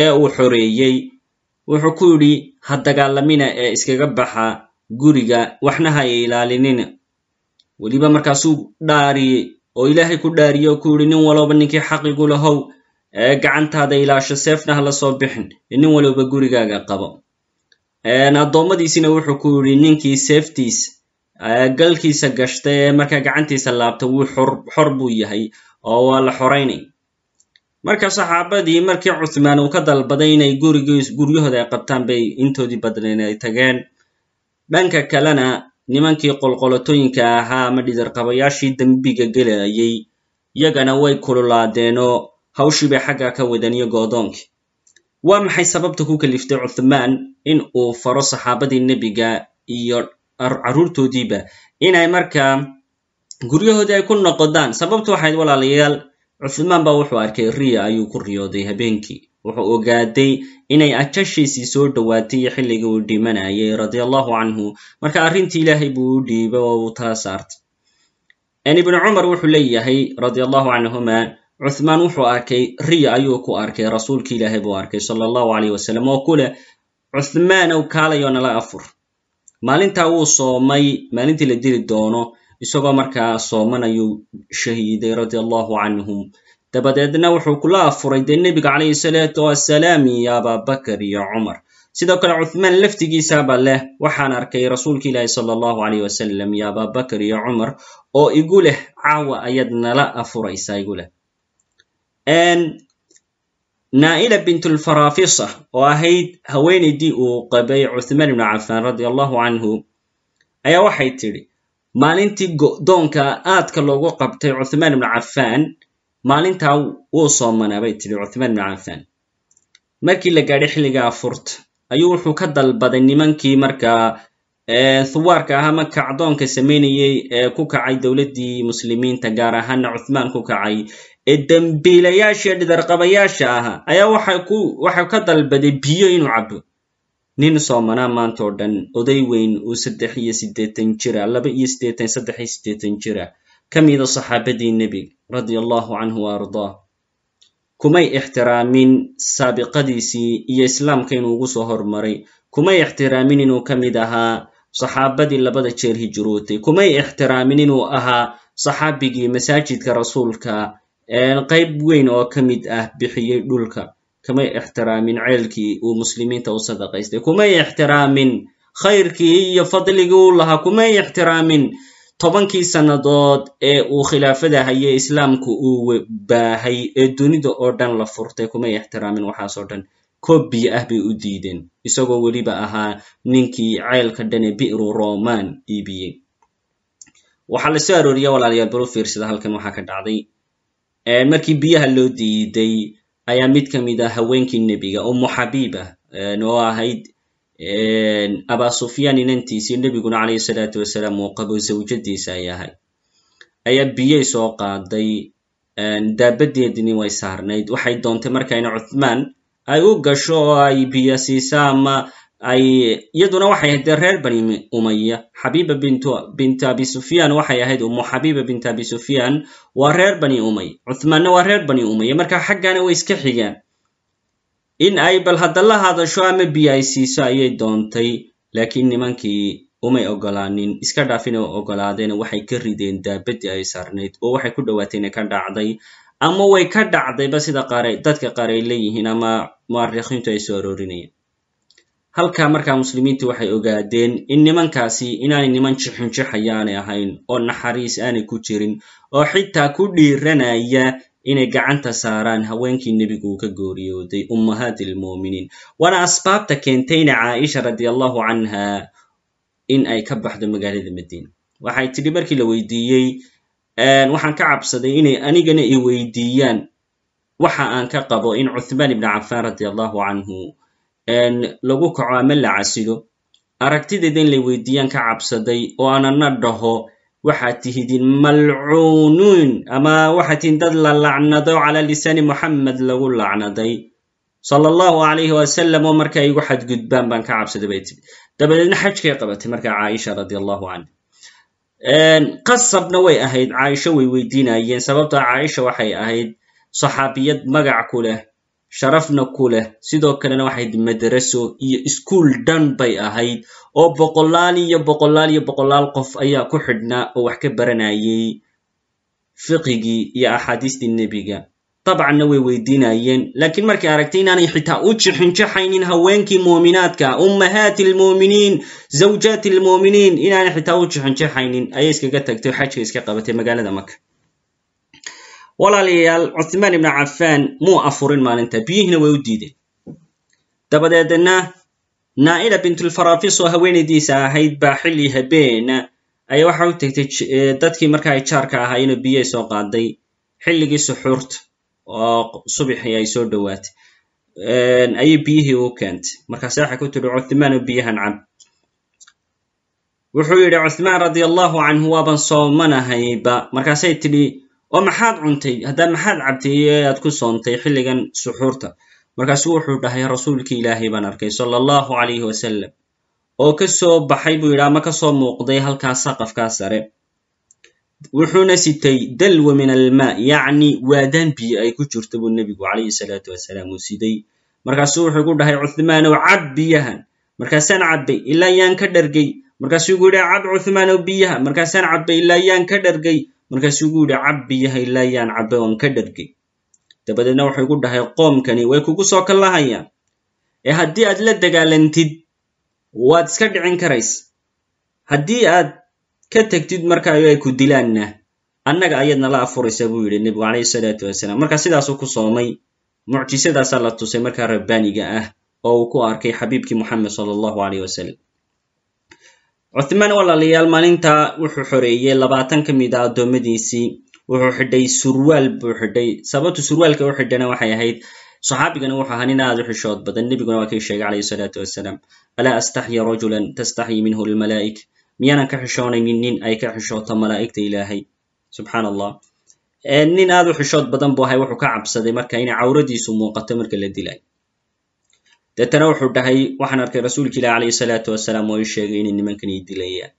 ee uu xoreeyey wuxuu ku yidhi ha dagaalamina ee iskaga baxa guriga waxna ha ilaalinina weliba markaasuu dhaariyey oo ilaahay ku dhaariye oo ku yidhi nin walowba ninkii xaqigu lahow ee gacantaada ilaasho seefna hala soo bixin nin walowba gurigaaga qabo. Addoommadiisina wuxuu ku yidhi ninkii seeftiisa galkiisa gashta ee markaa gacantiisa laabta wuu xor buu yahay oo waa la xoraynay marka saxaabadii markii cuthmaan uu ka dalbaday inay guryahooda ay qabtaan bay intoodii badnayn ay tageen. Dhanka kalena nimankii qolqolotooyinka ahaa ama dhidarqabayaashii dembiga gelayay yagana way kululaadeenoo hawshii bay xaggaa ka wadeen iyo go'doonkii waa maxay sababta ku kaliftay cuthmaan in uu faro saxaabadii nebiga iyo carruurtoodiiba inay markaa guryahoodii ay ku noqodaan sababtu waxayd walaalayaal cuthmaan baa wuxuu arkay riya ayuu ku riyooday habeenkii. Wuxuu ogaaday inay ajashiisii soo dhowaatay iyo xilligii uu dhimanayay radia allahu canhu. Marka arrintii ilaahay buu u dhiibay oo uu tala saartay. Ibnu cumar wuxuu leeyahay radia allahu canhuma cuthmaan wuxuu arkay riya ayuu ku arkay rasuulki ilaahay buu arkay sala allahu alayh wasalam oo ku leh cuthmaanow kaalayo nala afur maalintaa wuu soomay maalintii la dili doono isagoo markaa sooman ayuu shahiiday radia allahu canhum. Dabadeedna wuxuu kula afuray dee nebiga calayhi salaatu wassalaam iyo ababakar iyo cumar. Sidoo kale cuthmaan laftigiisaba leh waxaan arkay rasuulka ilaahi sala allahu alayh wasalam iyo ababakar iyo cumar oo igu leh caawa ayaad nala afuraysaa igu leh naa'ila bintulfarafisa oo ahayd haweenaydii uu qabay cuthmaan ibnu cafaan radia allahu canhu ayaa waxay tidhi maalintii go'doonka aadka loogu qabtay cuthmaan ibnu cafaan maalintaa wuu soomanaa bay tidhi cuthmaan ibnu cafaan markii la gaadhay xilliga afurta ayuu wuxuu ka dalbaday nimankii markaa thuwaarka ah ama kacdoonka samaynayey ee ku kacay dowladdii muslimiinta gaar ahaana cuthmaan ku kacay ee dembiilayaasha dhidarqabayaasha ahaa ayaa waxau ka dalbaday biyo inuu cabo nin soomanaa maanta oo dhan oday weyn uu saddex iyo siddeetan jira laba iyo siddeetan saddex iyo siddeetan jira ka mida saxaabadii nebiga radia allahu canhu wa ardaah kumay ixtiraamin saabiqadiisii iyo islaamka inuu ugu soo hormaray. Kumay ixtiraamin inuu ka mid ahaa saxaabadii labada jeer hijrootay kumay ixtiraamin inuu ahaa saxaabigii masaajidka rasuulka qayb weyn oo ka mid ah bixiyey dhulka kamay ixtiraamin ceelkii uu muslimiinta u sadaqaystay kumay ixtiraamin khayrkii iyo fadligii u lahaa kumay ixtiraamin tobankii sannadood ee uu khilaafada hayay islaamku uu baahay ee dunida oo dhan la furtay kumay ixtiraamin waxaasoo dhan. Koob ah bay u diideen isagoo weliba ahaa ninkii ceelka dhan ee bi'ru roman iibiyey. Waxaa la soo walaalayaal balu fiirsada halkan waxaa ka dhacday markii biyaha loo diiday ayaa mid ka mid ah haweenkii nebiga umu xabiiba oo ahayd aba sufyaan inantiisii nebiguna calayhi salaatu wasalaam uu qabo zawjadiisa ay ahayd. Ayaa biyay soo qaaday daabadeedini way saarnayd. Waxay doontay marka in cuthmaan ay u gasho oo ay biyo siisa ama ay iyaduna waxay ahayd dee reer bani umaya xabiiba bint abi sufyaan waxay ahayd umu xabiiba bint abi sufyaan waa reer bani umaya cuthmaanna waa reer bani umaya marka xaggana way iska xigaan. In ay bal hadda la hadasho ama biyo ay siiso ayay doontay laakiin nimankii umay ogolaanin iska dhaaf inay ogolaadeen waxay ka rideen daabadii ay saarnayd oo waxay ku dhowaatay inay ka dhacday. Ama way ka dhacdayba sida qaar dadka qaar ay leeyihiin ama mu'arikhiintu ay soo aroorinayaan halkaa markaa muslimiintu waxay ogaadeen in nimankaasi inaanay niman jixinjixaya aanay ahayn oo naxariis aanay ku jirin oo xitaa ku dhiiranaya inay gacanta saaraan haweenkii nebigu uu ka gooriyooday ummahaati almu'miniin waana asbaabta keentayna caaisha radi allahu canha in ay ka baxdo magaalada madiina. Waxay tidhi markii la weydiiyey waxaan ka cabsaday inay anigana i weydiiyaan. Waxa aan ka qabo in cuthmaan ibni cafaan radi allahu canhu lagu kaco ama la casilo aragtideeda in lay weydiiyaan ka cabsaday oo aanana dhaho waxaad tihidin malcuunuun ama waxaad tihin dad la lacnado cala lisaani moxamed lagu lacnaday. Sala allahu alayhi wasalam oo marka igu xadgudbaan baan ka cabsaday bay tiri dabadeedna xajkay qabatay marka caaisha radi allahu canha qasabna way ahayd. Caaisho way weydiinayeen sababta caaisha waxay ahayd saxaabiyad magac ku leh sharafna ku leh. Sidoo kalena waxayd madraso iyo iskuol dhan bay ahayd oo boqolaal iyo boqolaal iyo boqolaal qof ayaa ku xidhnaa oo wax ka baranayay fiqigii iyo axaadiistii nebiga. Dabcanna way weydiinayeen laakiin markay aragtay inaanay xitaa u jixinjaxaynin haweenkii muuminaadka ummahaati almu'miniin zawjaati almu'miniin inaanay xitaa u jixinjaxaynin ayay iskaga tagtay oo xajka iska qabatay magaalada maka walaalayaal cuthmaan ibnu cafaan muu afurin maalinta biyihiina way u diideen. Dabadeedna naa'ila bintulfarafis oo haweenaydiisa ahayd baa xilli habeena ayaa waxa u tegtay dadkii marka ay jaarka ahaayeenoo biyay soo qaaday. Xilligii suxuurta oo subixii ay soo dhowaatay. Ayay biyihii u keentay. Markaase waxay ku tidhi cuthmaan oo biyahan cab wuxuu yidhi cuthmaan radia allahu canhu waaban soomanahayba markaasay tidhi oo maxaad cuntay? Haddaa maxaad cabtay ee aad ku soontay xilligan suxuurta? Markaasu wuxuu dhahay rasuulkii ilaahay baan arkay sala allahu calayhi wasalam oo ka soo baxay buu yidhi ama ka soo muuqday halkaa saqafkaa sare. Wuxuuna sitay dalwa min almaa yacni waadaan biyo ay ku jirto buu nebigu calayhi salaatu wasalaam uu siday. Markaasuu wuxuu ku dhahay cuthmaanow cab biyahan. Markaasaan cabbay ilaa yaan ka dhargay. Markaasuu gu yidhi cab cuthmaanow biyaha. Markaasaan cabbay ilaa yaan ka dhargay markaasuu gu yidhi cab biyaha ilaa yaan cabbay oon ka dhargay. Dabadeedna wuxuu ku dhahay qoomkani way kugu soo kallahayaan. Ee haddii aad la dagaalantid waad iska dhicin karaysa haddii aad ka tegtid markaayo ay ku dilaanna annaga ayaad nala afuraysa buu yidhi nebigu calayhi salaatu wasalaam. Marka sidaasuu ku soomay mucjisadaasaa la tusay markaa rabbaaniga ah oo uu ku arkay xabiibkii moxamed sala allahu aleyh wasalam cuthmaan walaalayaal maalinta wuxuu xoreeyey labaatan ka mid a addoommadiisii wuxuu xidhay surwaal buu xidhay. Sababtu surwaalka u xidhana waxay ahayd saxaabigana wuxuu ahaa nin aad u xishood badan. Nebiguna waa kay sheegay calayhi salaatu wasalaam alaa astaxyi rajulan tastaxyi minhu lmalaa'ik miyaanan ka xishoonaynin nin ay ka xishooto malaa'igta ilaahay. Subxaan allah nin aad u xishood badan buu ahay wuxuu ka cabsaday marka inay cawradiisu muuqato marka la dilay deetana wuxuu dhahay waxaan arkay rasuulka ilahi calayhi salaatu wasalaam oo ii sheegay inay nimankani dilayaan.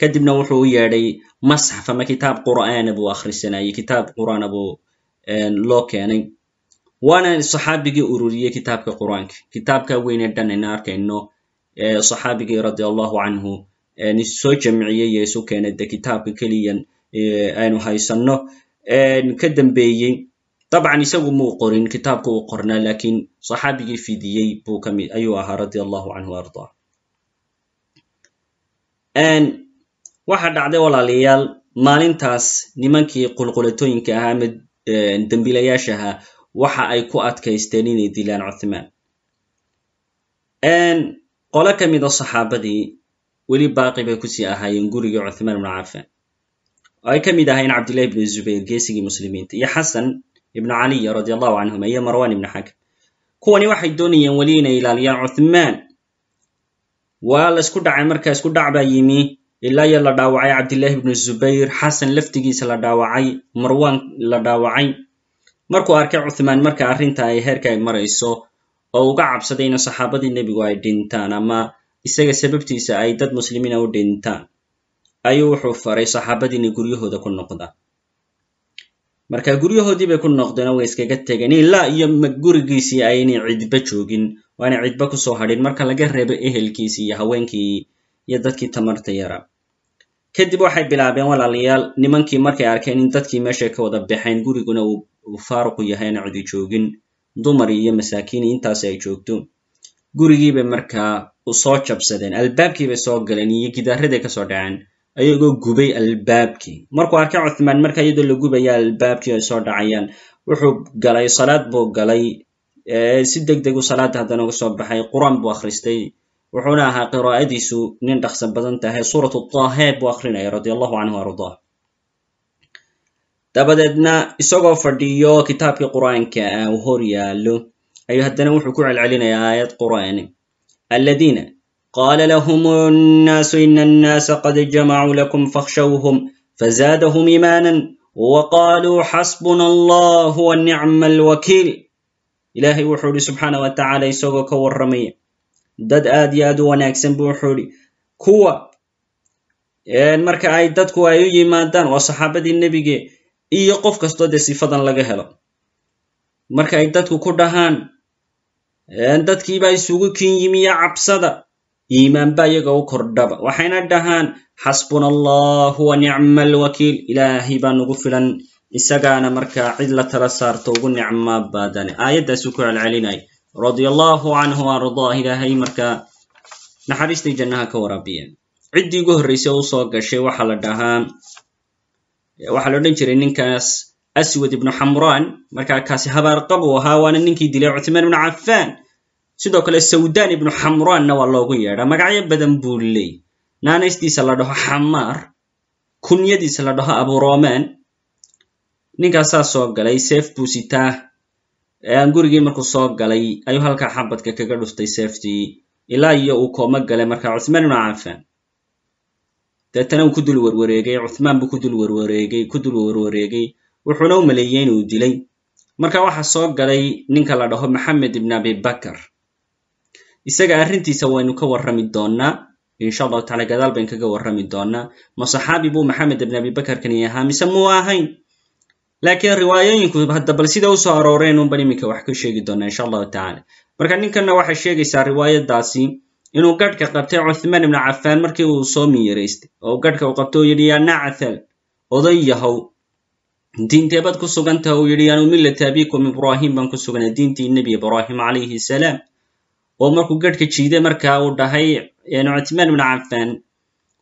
Kadibna wuxuu u yeedhay masxaf ama kitaab qur'aana buu akhrisanayay kitaab qur'aana buu loo keenay. Waana saxaabigii ururiyey kitaabka qur'aanka. Kitaabka weyne dhan ayna arkayno. Saxaabigii radi allahu canhu soo jamciyey ee isu keenay de kitaabka keliyan aynu haysanno. Ka dambeeyey dabcan isagu muu qorin kitaabka uu qornaa lakiin saxaabigii fidiyey buu ka mid ayuu ahaa radi allahu canhu ardaa. Waxa dhacday walaalayaal maalintaas nimankii qulqulatooyinka ahaa ama dembiilayaasha ahaa waxa ay ku adkaysteen inay dilaan cuthmaan. Qolo ka mida saxaabadii weli baaqi bay ku sii ahaayeen gurigii cuthmaan ibnu cafan. Oo ay ka mid ahaayeen cabdillahi ibnu zubayr geesigii muslimiinta iyo xasan ibnu caliy radi allahu canhuma iyo marwan ibnu xakam kuwani waxay doonayeen weli inay ilaaliyaan cuthmaan waa la isku dhacay marka isku dhac baa yimi ilaa iyo la dhaawacay cabdillahi ibnu zubayr xasan laftigiisa la dhaawacay marwan la dhaawacay. Markuu arkay cuthmaan marka arrinta ay heerka ay marayso oo uga cabsaday in saxaabadii nebigu ay dhintaan ama isaga sababtiisa ay dad muslimiina u dhintaan ayuu wuxuu faray saxaabadii inay guryahooda ku noqdaan marka guryahoodii bay ku noqdeen oo way iskaga tegeen. Ilaa iyo gurigiisii aynay cidba joogin waa inay cidba ku soo hadhin. Marka laga reebo ehelkiisii iyo haweenkii iyo dadkii tamarta yaraa kadib waxay bilaabeen walaalayaal nimankii markay arkeen in dadkii meeshay ka wada baxeen guriguna uu faaruqu yahay ana cidi joogin. Dumar iyo masaakiini intaasi ay joogto. Gurigiibay markaa u soo jabsadeen albaabkiibay soo galeen iyo gidaaraday ka soo dhaceen ayagoo gubay albaabkii. Markuu arkay cuthmaan marka iyadoo la gubaya albaabkii ay soo dhacayaan wuxuu galay salaad buu galay si deg deg u salaada haddana uga soo baxay qur'aan buu akhristay wuxuuna ahaa qiraa'adiisu nin dhaqsan badan tahay suuratu tahe buu akrinaya radi allahu canhu ardah dabadeedna isagoo fadhiyo kitaabkii qur'aanka uu hor yaallo ayuu haddana wuxuu ku celcelinayaa aayad qur'aani. Aladiina fakhshawhum fazaadahum iimaanan waqaaluu xasbuna allah wa nicma alwakiil ilaahay wuxuu ihi subxaana wa tacaala isagoo ka warramaya dad aad iyo aad u wanaagsan buu wuxuu ihi kuwa marka ay dadku ay u yimaadaan waa saxaabadii nebige iyo qof kastoo dee sifadan laga helo marka ay dadku ku dhahaan dadkiibaa isugu kin yimiya cabsada iimaanba iyaga u kordhaba. Waxayna dhahaan xasbuna allahu wa nicma alwakiil ilaahay baa nagu filan. Isagaana markaa cid la tala saarto ugu nicma badane aayaddaasuu ku celcelinay. Radia allahu canhu ardah ilaahay markaa naxariistai jannaha ka waraabiya ciddii ugu horraysay u soo gashay waxaa la dhahaa waxaa la odhan jiray ninkaas aswad ibnu xamraan markaa kaasi habaarqab uu ahaa waana ninkii dilay cuthmaan ibnu cafaan sidoo kale sawdan ibnu xamraanna waa loogu yeedhaa magacyo badan buu leey naanaystiisa la dhaho xamaar kunyadiisa la dhaho aburoman ninkaasaa soo galay seef buu sitaa. Gurigii markuu soo galay ayuu halkaa xabadka kaga dhuftay seeftii. Ilaa iyo uu kooma galay markaa cuthmaan ibnu cafaan. Deetana uu ku dul werwareegay cuthmaan buu ku dul werwareegay ku dul werwareegay wuxuuna u maleeyey inuu dilay. Marka waxaa soo galay ninka la dhaho maxamed ibn abibakar isaga arrintiisa waynu ka warrami doonnaa. Insha allahu tacala gadaal bayn kaga warrami doonnaa. Ma saxaabi buu maxamed ibn abibakarkani ahaa mise muu ahayn? Laakiin riwaayooyinku hadda bal sida u soo arooreen unban iminka wax ka sheegi doonnaa insha allahu tacala marka ninkanna waxay sheegaysaa riwaayadaasi inuu gadhka qabtay cuthmaan ibnu cafaan markii uu soo miyaraystay oo gadhka uu qabtay uu yidhi yaa nacathal oday yahow. Diinteebad ku sugantaha uu yidhi anu millata abikum ibraahim baan ku suganay diintii nebi ibraahim calayhi salaam oo markuu gadhka jiiday markaa uu dhahay cuthmaan ibnu cafaan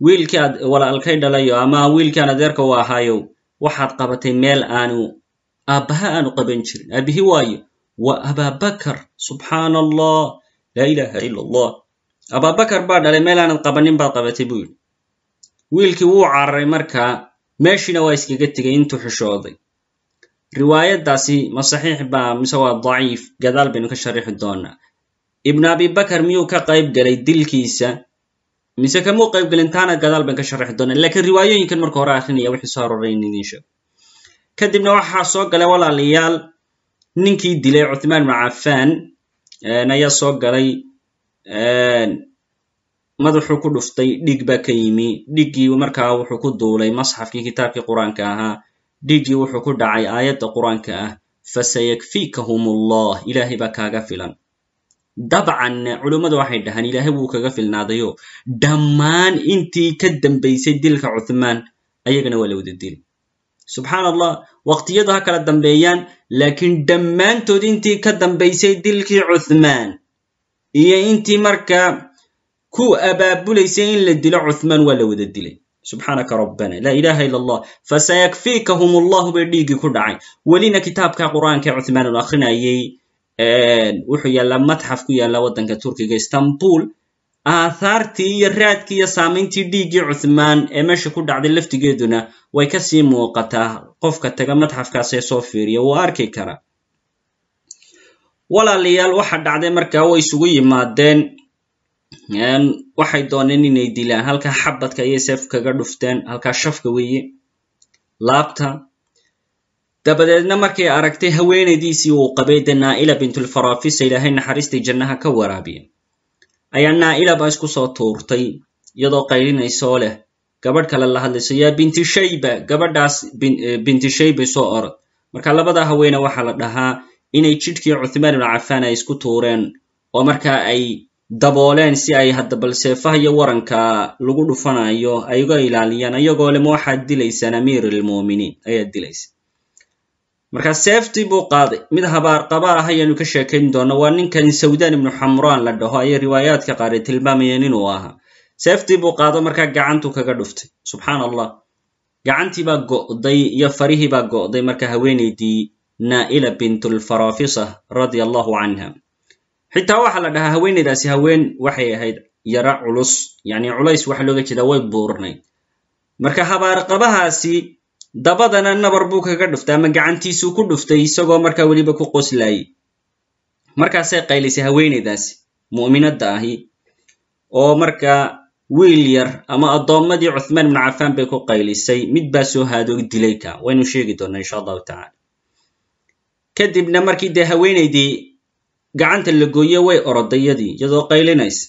wiilkii aad walaalkay dhalayo ama wiilkii aan adeerka u ahaayow waxaad qabatay meel aanu aabbaha aanu qaban jirin aabihi waayo waa abaabakar subxaana allah laa ilaha ila allah abaabakar baa dhalay meel aanad qabanin baad qabatay buu yidhi wiilkii wuu cararay markaa meeshiina waa iskaga tegay intuu xishooday riwaayaddaasi ma saxiix baa mise waa daciif gadaal baynu ka sharixi doonaa ibnu abibakar miyuu ka qayb galay dilkiisa? Mise kamuu qayb gelin taana gadaal bayn ka sharixi doonaa. Lakiin riwaayooyinkan marka hore akrinaya wixii soo aroray in idiin kadibna waxaa soo galay walaalayaal ninkii dilay cuthmaan ibnu cafaan ayaa soo galay madaxuu ku dhuftay dhig baa ka yimi. Dhiggii markaa wuxuu ku duulay masxafkii kitaabkii qur'aanka ahaa. Dhiggii wuxuu ku dhacay aayadda qur'aanka ah. Fasayakfiikahum allah ilaahay baa kaaga filan dabcan culummadu waxay dhahaan ilaahay wuu kaga filnaadayo. Dhammaan intii ka dambaysay dilka cuthmaan ayagana waa la wada dili subxaan allah waqtiyadu ha kala dambeeyaan laakiin dhammaantood intii ka dambaysay dilkii cuthmaan iyo intii markaa ku abaabulaysay in la dilo cuthmaan waa la wada dilay. Subxaanaka rabbana laa ilaha ila allah fasayakfiikahum allahu bay dhiiggii ku dhacay. Welina kitaabka qur'aanka ee cuthmaan uu akrinayay wuxuu yaallaa matxaf ku yaalla waddanka turkiga istanbul. Aathaartii iyo raadkii iyo saamayntii dhiiggii cuthmaan ee meesha ku dhacday laftigeeduna way ka sii muuqataa. Qofka taga matxafkaasee soo fiiriya wuu arki karaa. Walaalayaal waxa dhacday markaa way isugu yimaadeen. Waxay dooneen inay dilaan halkaa xabadka ayay seef kaga dhufteen halkaa shafka weeye laabta dabadeedna markay aragtay haweenaydiisii uu qabay dee naa'ila bintulfarafisa ilaahay naxariistai jannaha ka waraabiya. Ayaa naa'ila baa isku soo tuurtay iyadoo qaylinaysoo leh gabadh kale la hadlayso yaa binti shayba gabadhaas binti shayba soo orod. Marka labada haweene waxaa la dhahaa inay jidhkii cuthmaan ibnu cafaan ay isku tuureen oo markaa ay dabooleen si ay hadda bal seefaha iyo waranka lagu dhufanayo ay uga ilaaliyaan ayagoo lema waxaad dilaysaan amiir almu'miniin ayaad dilaysa marka seeftii buu qaaday. Mid habaarqaba ah ayaanu ka sheekayn doona waa ninkan sawdan ibnu xamraan la dhaho. Ayay riwaayaadka qaar ay tilmaamayeen inuu ahaa. Seeftii buu qaado markaa gacantu kaga dhuftay. Subxaan allah gacantii baa go'day iyo farihii baa go'day marka haweenaydii naa'ila bintulfarafisa radia allahu canha xitaa waxaa la dhahaa haweenaydaasi haween waxay ahayd yara culus. Yani culays waxa looga jeedaa way buurnayd marka habaarqabahaasi dabadana nabar buu kaga dhuftay ama gacantiisuu ku dhuftay isagoo markaa weliba ku qoslaayay. Markaasay qaylisay haweenaydaasi mu'minadda ahi oo markaa wiil yar ama addoommadii cuthmaan ibnu cafaan bay ku qaylisay mid baa soo haadoo dilay ka waynu sheegi doonaa insha allahu tacala kadibna markii dee haweenaydii gacanta la gooye way orodayadii iyadoo qaylinaysa.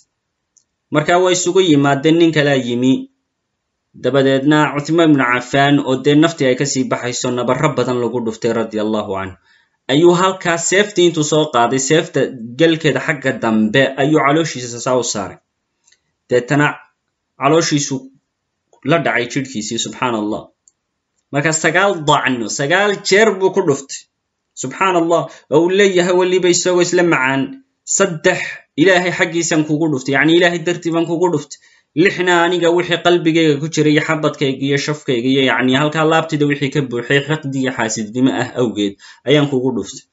Marka way isugu yimaadeen nin kalaa yimi dabadeedna cuthmaan ibnu cafaan oo dee naftii ay ka sii baxayso nabarro badan lagu dhuftay radia allahu canhu ayuu halkaa seeftii intuu soo qaaday seefta galkeeda xagga dambe ayuu calooshiisa saa u saaray. Deetana calooshiisu la dhacay jidhkiisii subxaan allah marka sagaal dacno sagaal jeer buu ku dhuftay. Subxaan allah oo uu leeyahay weliba isagoo isla macaan. Saddex ilaahay xaggiisan kugu dhuftay yacni ilaahay dartii baan kugu dhuftay lixna aniga wixii qalbigayga ku jira iyo xabadkayga iyo shafkayga iyo yacni halkaa laabtida wixii ka buuxay xiqdi iyo xaasidnimo ah awgeed ayaan kugu dhuftay.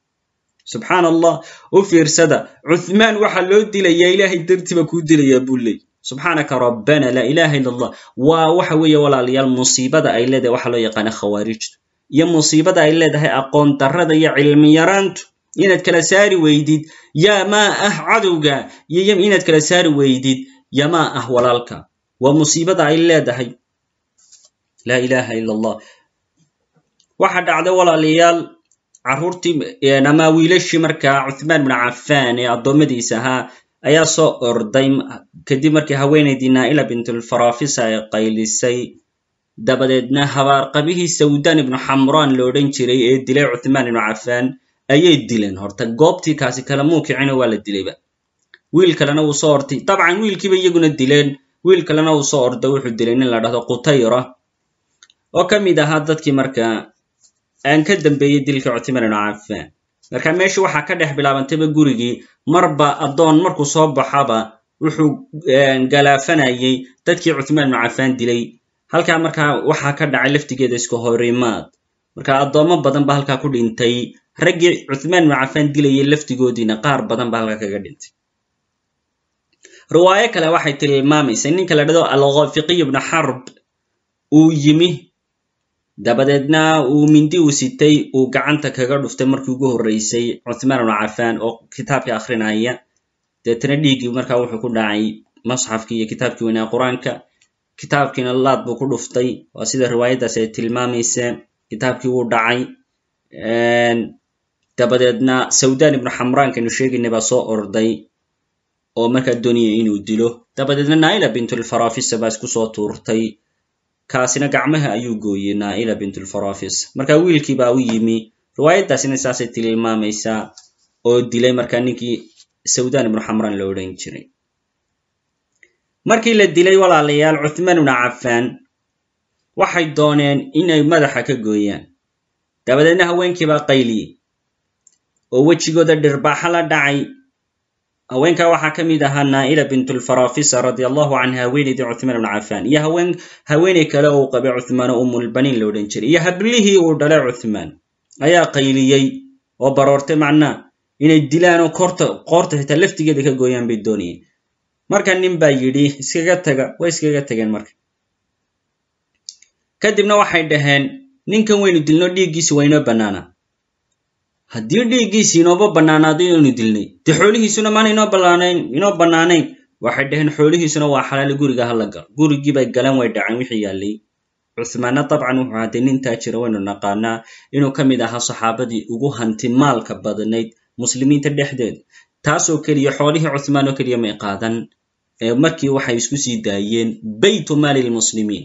Subxaan allah u fiirsada cuthmaan waxaa loo dilayaa ilaahay dartiiba kuu dilayaa buu leey subxaanaka rabbana laa ilaha illa allah waa waxa weeye walaalayaal musiibada ay leedahay waxa loo yaqaana khawaarijtu iyo musiibada ay leedahay aqoon darrada iyo cilmi yaraantu. Inaad kala saari weydid yaa maa ah cadowga iyo inaad kala saari weydid yamaa ah walaalka. Waa musiibada ay leedahay. Laa ilaha illa allah waxa dhacday walaalayaal carruurtii ama wiilashii markaa cuthmaan bnu cafaan ee addoommadiisa ahaa ayaa soo orday kadib markii haweenaydii naa'ila bintulfarafisa ay qaylisay. Dabadeedna habaarqabihii sawdan ibnu xamraan lo odhan jiray ee dilay cuthmaan ibnu cafaan ayay dileen horta. Goobtii kaasi kale muu kicino waa la dilayba wiil kalena wuu soo ortay dabcan wiilkiiba iyaguna dileen. Wiil kalena wuu soo orday wuxuu dilay nin la dhahdo qutayra. Oo ka mid ahaa dadkii marka aan ka dambeeyey dilka cuthmaan ibnu cafaan marka meesha waxaa ka dhex bilaabantayba gurigii marba addoon markuu soo baxaba wuxuu galaafanayay dadkii cuthmaan ibnu cafaan dilay. Halkaa markaa waxaa ka dhacay laftigeeda isku horimaad marka addoommo badan ba halkaa ku dhintay. Raggii cuthmaan ibnu cafaan dilayay laftigoodiina qaar badan ba halkaa kaga dhintay riwaayo kale waxay tilmaamaysaa ninka la dhado alkhafiqiy ibnu xarb uu yimi dabadeedna uu mindi uu sitay uu gacanta kaga dhuftay markii ugu horreysay cuthmaan ibnu cafaan oo kitaabkii akhrinaya. Deetana dhiiggii markaa wuxuu ku dhacay masxafkii iyo kitaabkii weynaa qur'aanka. Kitaabkiina laad buu ku dhuftay. Waa sida riwaayaddaas ay tilmaamaysa kitaabkii wuu dhacay. Dabadeedna sawdan ibnu xamraankaynu sheegaynay baa soo orday oo markaa doonaya inuu dilo. Dabadeedna naa'ila bintulfarafisa baa isku soo tuurtay. Kaasina gacmaha ayuu gooyey naa'ila bintulfarafis marka wiilkii baa u yimi. Riwaayaddaasina saasay tilmaamaysaa oo dilay markaa ninkii sawdan ibnu xamraan lo odhan jiray. Markii la dilay walaalayaal cuthmaan ibnu cafaan waxay dooneen inay madaxa ka gooyaan. Dabadeedna haweenkii baa qayliyey oo wejigooda dhirbaaxa la dhacay haweenkaa waxaa ka mid ahaa naa'ila bintulfarafisa radia allahu canha haweenaydii cuthmaan ibnu cafaan iyo haween haweenay kale uu qabay cuthmaan oo umulbaniin lo odhan jiray. Iyo hablihii uu dhalay cuthmaan ayaa qayliyey oo baroortay macnaa inay dilaan oo koorta qoorta xitaa laftigeeda ka gooyaan bay doonayeen. Marka nin baa yidhi iskaga taga way iskaga tageen marka. Kadibna waxay dhaheen ninkan waynu dilno dhiiggiisi waa inoo bannaanaa haddii dhiiggiisi inooba bannaanaaday inu dilnay dee xoolihiisuna maana inoo bannaanayn waxay dhaheen xoolihiisuna waa xalaali guriga hala galo gurigii bay galeen way dhaceen wixii yaallay cuthmaanna dabcan wuxuu hadday nintaa jira waynu naqaanaa inuu ka mid ahaa saxaabadii ugu hanti maalka badnayd muslimiinta dhexdeeda taasoo keliya xoolihii cuthmaan oo keliya may qaadan. Markii waxay isku sii daayeen baytu maali lmuslimiin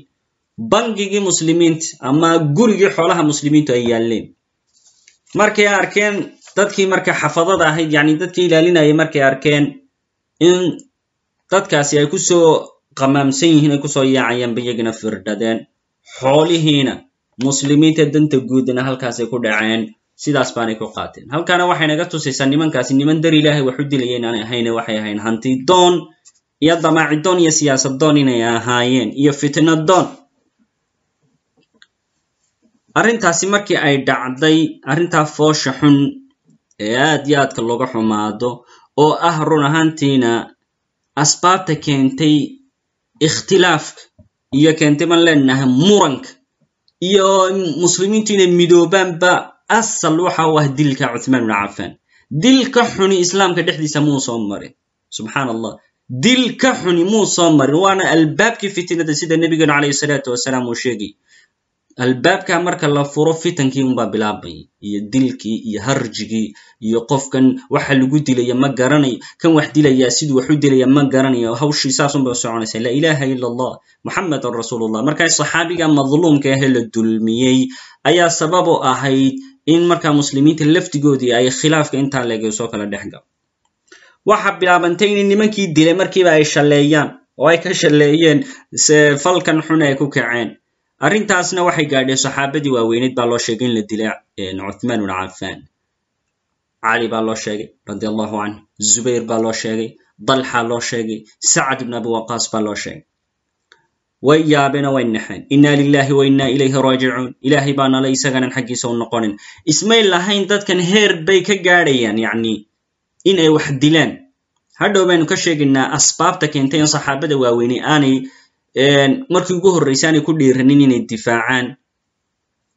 bangigii muslimiinta ama gurigii xoolaha muslimiintu ay yaalleen markay arkeen dadkii marka xafadada ahayd yani dadkii ilaalinayay markay arkeen in dadkaasi ay ku soo qamaamsan yihiin ay ku soo yaacayaanba iyagina firdhadeen xoolihiina muslimiinta danta guudna halkaasay ku dhaceen sidaas baanay ku qaateen. Halkaana waxay naga tusaysaa nimankaasi niman dar ilaahay wax u dilaya inaanay ahayne waxay ahayn hanti doon iyo damaaci doon iyo siyaasad doon inay ahaayeen iyo fitna doon arrintaasi markii ay dhacday arrintaa foosha xun ee aad iyo aadka looga xumaado oo ah run ahaantiina asbaabta keentay ikhtilaafka iyo keentay baan leenahay muranka iyo muslimiintu inay midoobaanba asal waxa u ah dilka cuthmaan ibnu cafan dil ka xuni islaamka dhexdiisa muu soo marin. Subxaan allah dil ka xuni muu soo marin waana albaabkii fitnada sida nebigeenu calayhi salaatu wasalaam uu sheegay albaabka marka la furo fitankii unbaa bilaabay iyo dilkii iyo harjigii iyo qofkan waxa lagu dilaya ma garanayo kan wax dilayaa siduu wax u dilaya ma garanayo hawshii saasunbay soconaysa laa ilaha ila allah muxammedan rasuulullah. Markaa saxaabiga madluumka ahee la dulmiyey ayaa sabab u ahayd in markaa muslimiinta laftigoodii ay khilaafka intaa leegay soo kala dhex galo. Bilaabantay in nimankii dilay markiiba ay shalleeyaan oo ay ka shalleeyeen falkan xun ay ku kaceen arrintaasna waxay gaadheen saxaabadii waaweyneyd baa loo sheegay in la dilay cuthmaan ibnu cafan cali baa loo sheegay radi allahu canhu zubayr baa loo sheegay. Dalxa loo sheegay. Sacad ibn abi waqaas baa loo sheegay. Way yaabena way naxeen. Inna lilahi wa inna ilayhi raajicuun. Ilaahay baa nala isaganan xaggiisa u noqonin. Ismay lahayn dadkan heer bay ka gaadhayaan yacni in ay wax dilaan. Hadhow baynu ka sheegaynaa asbaabta keentay in saxaabada waaweyney aanay markii ugu horreysa aanay ku dhiiranin inay difaacaan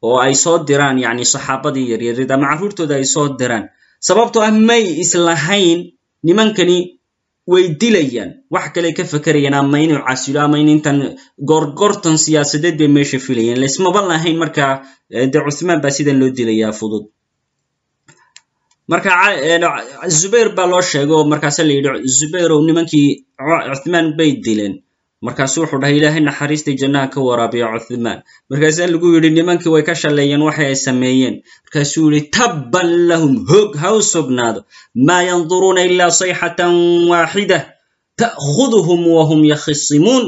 oo ay soo diraan yacni saxaabadii yaryareed ama carruurtooda ay soo diraan. Sababtoo ah may islahayn nimankani way dilayaan wax kale ka fakerayaan ama inuu casilo ama in intan gorgortan siyaasadeed bay meesha filayeen laismaba lahayn markaa dee cuthmaan baa sidan loo dilayaa fudud. Marka zubayr baa loo sheegay oo markaasa la yidhi zubayrow nimankii cuthmaan bay dileen markaasu wuxuu dhahay ilaahay naxariistay jannaha ka waraabiya cuthmaan. Markaasaa lagu yidhi nimankii way ka shalleeyeen waxay ay sameeyeen. Markaasuu yidhi tabban lahum hog ha u sugnaado. Maa yanduruuna ilaa sayxatan waaxida. Ta'khuduhum wahum yakhisimuun.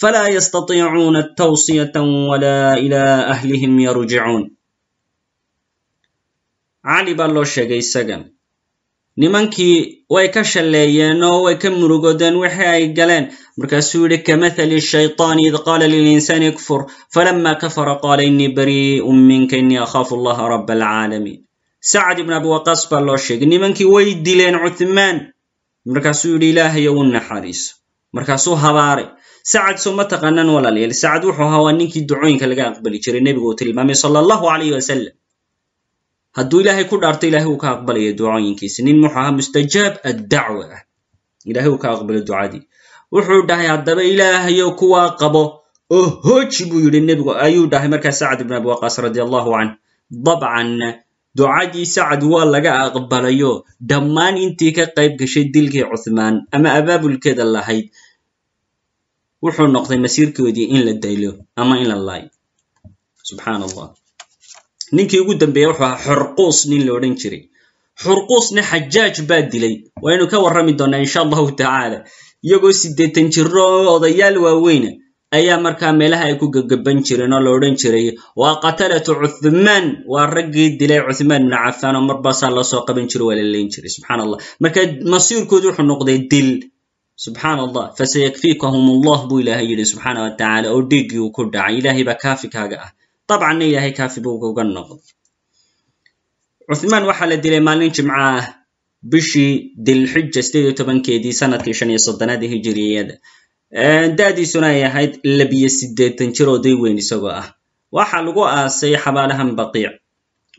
Falaa yastatiicuuna tawsiyatan walaa ilaa ahlihim yarjicuun. Cali baa loo sheegay isagan nimankii way ka shalleeyeen oo way ka murugoodeen wixii ay galeen. Markaasuu yidhi kamathali shayطaani id qaala lilinsaani ikfur falama kafara qaala inii barii'un minka inii akhaafu allaha raba alcaalamiin sacad ibn abi baa loo sheegay nimankii way dileen cuthmaan. Markaasuu yidhi ilaahayo u naxariiso markaasuu habaaray. Sacad soo ma taqaanaan sacad wuxuu ahaa waa ninkii ducooyinka laga aqbali jiray nebigu uu tilmaamay sala allahu alayh wasalam hadduu ilaahay ku dhaarto ilahay uu ka aqbalaya ducooyinkiisa. Nin muxuu ahaa mustajaab addacwa. Ah ilahay uu ka aqbalo ducadii. Wuxuu dhahay haddaba ilaahayo kuwaa qabo. Oo hooji buu yidhi nebigu. Ayuu dhahay markaa sacad ibn abi waqaas radi allahu canh dabcan ducadii sacad waa laga aqbalayo. Dhammaan intii ka qayb gashay dilkii cuthmaan ama abaabulkeeda lahayd wuxuu noqday masiirkoodii in la daylo ama in la laayo subxaan allah ninkii ugu dambeeya wuxuu ahaa xurquus nin la odhan jiray. Xurquusna xajaaj baa dilay. Waynu ka warrami doonnaa insha allahu tacaala. Iyagoo siddeetan jiro oo odayaal waaweyna ayaa markaa meelaha ay ku gagaban jireen oo la odhan jiray waa qatalatu cuthmaan. Waa raggii dilay cuthmaan ibnu cafaan oo marbaasaa loo soo qaban jiro waa la leyn jiray. Subxaan allah marka masiirkoodu wuxuu noqday dil. Subxaan allah fasayakfiikahum allah buu ilaahay yidhi subxaana wa tacaala oo dhiiggii uu ku dhacay. Ilaahay baa kaafi kaaga ah dabcanna ilaahay kaafi buu uga noqday cuthmaan waxaa la dilay maalin jimco ah bishii dilxija sideed iyo tobankeedii sannadkii shan iyo soddonaadii hijiriyada da'diisuna ay ahayd labiyo siddeetan jir oo day weyn isagoo ah waxaa lagu aasay xabaalahan baqiic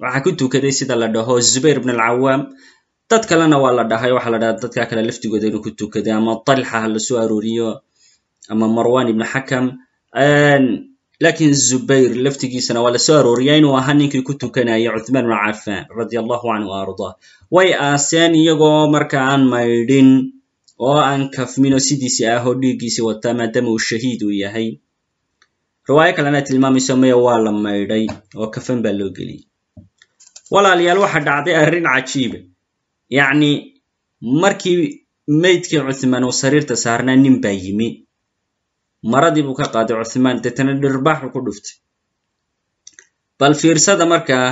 waxaa ku tukaday sida la dhaho zubayr ibn alcawaam dad kalena waa la dhahay waxaa la dhaha dadka kale laftigooda inuu ku tukaday ama talxa ha la soo arooriyo ama marwan ibn xakam laakiin zubayr laftigiisana waa la soo arooriya inuu ahaa ninkii ku tukanaya cuthmaan ibnu cafan radia allahu canhu ardaa way aaseen iyagoo marka aan maydhin oo aan kafmin oo sidiisii ah oo dhiiggiisii wataa maadaama uu shahiid uu yahay riwaayo kalena tilmaamayso maya waa la maydhay oo kafan baa loo geliyey walaalayaal waxa dhacday arrin cajiiba yacni markii meydkii cuthmaan oo sariirta saarnaa nin baa yimi maradii buu ka qaaday cuthmaan deetana dhirbaaxu ku dhuftay. Bal fiirsada markaa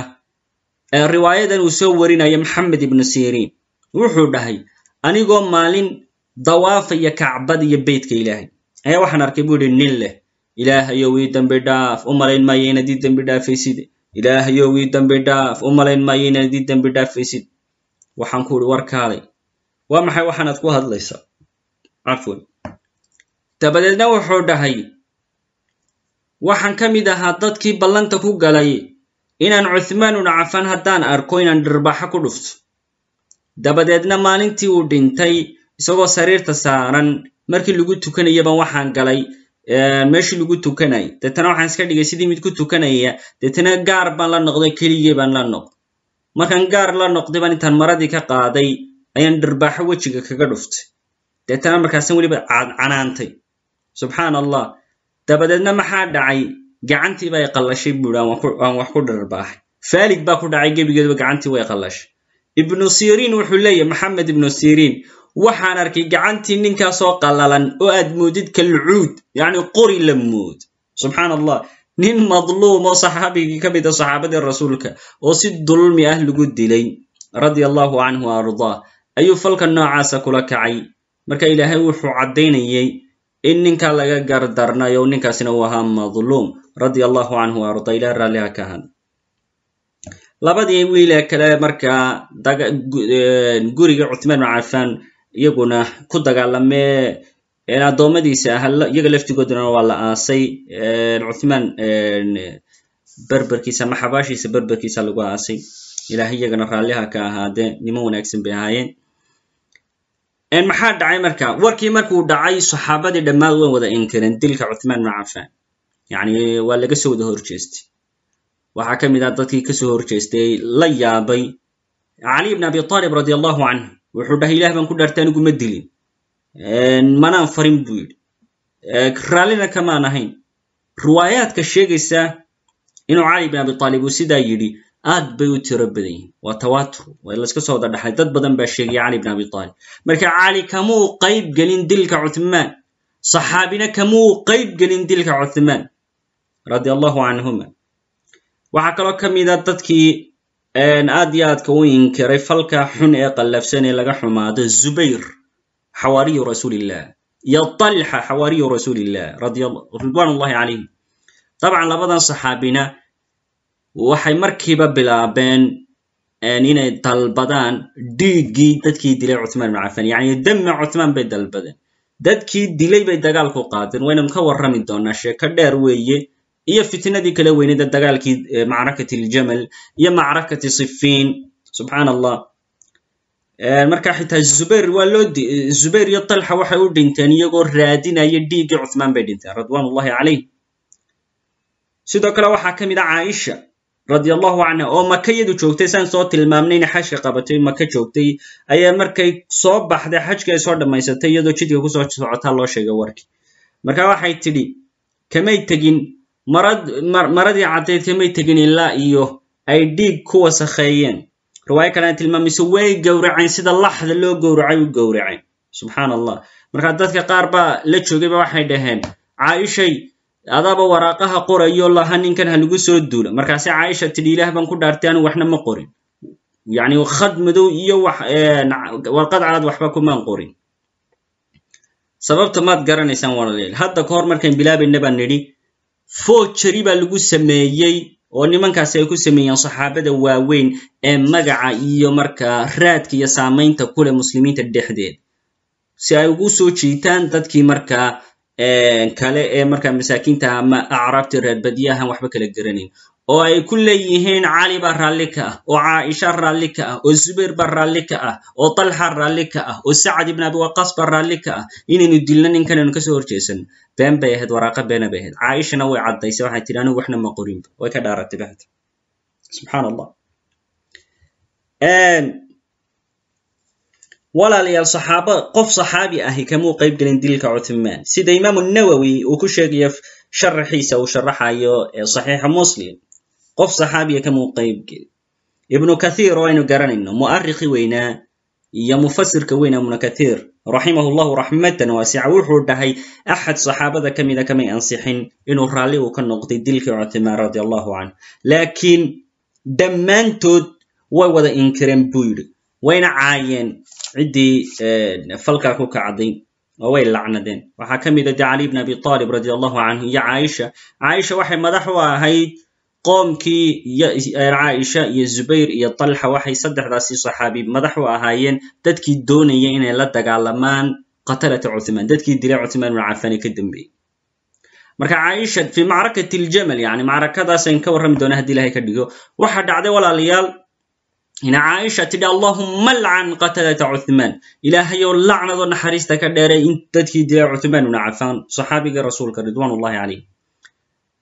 riwaayadan uu soo warinaya maxamed ibnu siriin wuxuu dhahay anigoo maalin dawaafaya kacbada iyo beytka ilaahay. Ayaa waxaan arkay buu yihi nin leh ilaahayow ii dembi dhaaf u malayn maayo inaad ii dembi dhaafaysid ilaahayow ii dembi dhaaf u malayn maayo inaad ii dhaafaysid. Waxaan ku uhi warkaalay waa maxay waxaanaad ku hadlaysaa? Cafwan dabadeedna wuxuu dhahay waxaan ka mid ahaa dadkii ballanta ku galay inaan cuthmaan ibnu cafaan haddaan arko inaan dhirbaxo ku dhufto. Dabadeedna maalintii uu dhintay isagoo sariirta saaran markii lagu tukanayaba waxaan galay meeshii lagu tukanay. Deetana waxaan iska dhigay sidii mid ku tukanaya. Deetana gaar baan la noqday keligii baan la noqday. Markaan gaar la noqday baan intaan maradii ka qaaday ayaan dhirbaaxo wejiga kaga dhuftay. Deetana markaasan weliba canaantay subxaan allah dabadeedna maxaa dhacay? Gacantii bay qallashay buuri aan wax ku dhirbaaxay faalig baa ku dhacay gebigeeduba gacantii way qallashay. Ibnu siriin wuxuu leeyahy maxamed ibnu siriin waxaan arkay gacantii ninkaasoo qallalan oo aad moodid kalcuud yacni qori la mood subxaan allah nin madluum oo saxaabigii ka mid a saxaabadii rasuulka oo si dulmi ah lagu dilay radia allahu canhu ardaa ayuu falka noocaasa kula kacay. Marka ilaahay wuxuu caddaynayey in ninkaa laga gardarnayo ninkaasina uu ahaa madluum radia allahu canhu wa ardaa ilah raalliha ka ahan. Labadii wiilee kale markaa guriga cuthmaan bn cafaan iyaguna ku dagaalamee addoommadiisa ah iyaga laftigooduna waa la aasay cuthmaan berberkiisa ama xabaashiisa berberkiisa lagu aasay. Ilahay iyagana raalliha ka ahaadee niman wanaagsan bay ahaayeen maxaa dhacay marka warkii markuu dhacay saxaabadii dhammaad way wada inkireen dilka cuthmaan bn cafaan. Yani waa laga soo wada horjeestay. Waxaa ka mid ah dadkii ka soo horjeestay la yaabay cali bn abi aalib radi allahu canh wuxuu dhahay ilah baan ku dhaartay anigu ma dilin. Manaan farin buu yidhi. Raallina kamaan ahayn riwaayaadka sheegaysa inuu cali bn abi aalib uu sidaa yidhi aad bay u tiro badan yihiin waa tawatur waa layska soo wada dhaxlay dad badan baa sheegaya cali bn abi aalib marka cali kamuu qayb gelin dilka cuthmaan. Saxaabina kamuu qayb gelin dilka cuthmaan radi allahu canhuma waxaa kaloo ka mida dadkii aad iyo aadka u inkiray falka xun ee qallafsan ee laga xumaado zubayr xawaariyu rasuulillah iyo talxa xawaariyu rasuulillah ridwan ullahi calayhim dabcan labadan saxaabina waxay markiiba bilaabeen inay dalbadaan dhiiggii dadkii dilay cuthmaan bn cafan. Yani dami cuthmaan bay dalbadeen. Dadkii dilay bay dagaal ku qaadeen. Waynanu ka warrami doonaa sheeko dheer weeye. Iyo fitnadii kala weyneda dagaalkii macrakati aljamal iyo macrakati sifiin. Subxaan allah marka xitaa zubayr waa loo zubayr iyo talxa waxay u dhinteen iyagoo raadinaya dhiiggii cuthmaan bay dhinteen ridwan ullahi calayh sidoo kale waxaa ka mid a caaisha radi allahu canha oo maka yadu joogtay saan soo tilmaamnay inay xajka qabatay maka joogtay ayaa markay soo baxday xajkii ay soo dhammaysatay iyadoo jidka ku soo socotaa loo sheegay warkii marka waxay tidhi kamay tegin maradii caddayd kamay tegin ilaa iyo ay dhiig ku wasakheeyeen. Riwaayo kalena tilmaamayso way gowraceen sida laxda loo gowracay u gowraceen. Subxaan allah marka dadka qaar baa la joogayba waxay dhaheen caaishay adaaba waraaqaha qorayo laha ninkan ha lagu soo duula. Markaase caaisha tidhi ilaah baan ku dhaartay anigu waxna ma qorin. Yacni khad madow iyo warqad cad waxba kumaan qorin. Sababta maad garanaysaan walaalayaal hadda ka hor markayn bilaabayna baan nidhi foojari baa lagu sameeyey oo nimankaasi ay ku sameeyeen saxaabada waaweyn ee magaca iyo markaa raadka iyo saamaynta kule muslimiinta dhexdeeda si ay ugu soo jiitaan dadkii markaa kale ee markaa masaakiinta ama acraabtii reer badiyahan waxba kala garanayn oo ay ku leeyihiin cali baa raalli ka ah oo caaisha raalli ka ah oo zubayr baa raalli ka ah oo talxa raalli ka ah oo sacad ibn abi waqas baa raalli ka ah. Inaynu dilno ninkanaynu ka soo horjeesano been bay ahayd waraaqa beena bay ahayd. Caaishana way caddaysay waxay tidhi anigu waxna ma qorinba. Way ka dhaaratay bahda subxaan allah walaalayaal saxaaba qof saxaabi ahi kamuu qayb gelin dilka cuthmaan sida imaamu nawowi uu ku sheegayo sharaxiisa uu sharaxayo saxiixa muslim? Qof saxaabiya kamuu qayb gelin ibnu kathiir oo aynu garanayno mu'arikhi weynaa iyo mufasirka weynaa ibnu kathiir raximahu llahu raxmatan waasica wuxuu dhahay axad saxaabada ka mida kamay ansixin inuu raalli uu ka noqday dilkii cuthmaan radi allahu canh laakiin dhammaantood way wada inkireen buu yidhi wayna caayeen. Ciddii falkaa ku kacday oo way lacnadeen. Waxaa ka mida de cali bn abi aalib radi allahu canhu iyo caaisha. Caaisha waxay madax u ahayd qoomkii caaisha iyo zubayr iyo talxa. Waxay saddexdaasi saxaabi madax u ahaayeen. Dadkii doonaya inay la dagaalamaan qatalata cuthmaan. Dadkii dilay cuthmaan ibn cafane ka dambeeyey. Marka caaisha fi macrakati ljamal yani macrakadaasayn ka warrami doona haddi ilahay ka dhigo. Waxaa dhacday walaalayaal ina caaisha tidhi allahuma lcan qatalata cuthmaan ilaahayow lacnadoo naxariista ka dheeray in dadkii dilay cuthmaan ibn cafaan saxaabigii rasuulka ridwan ullahi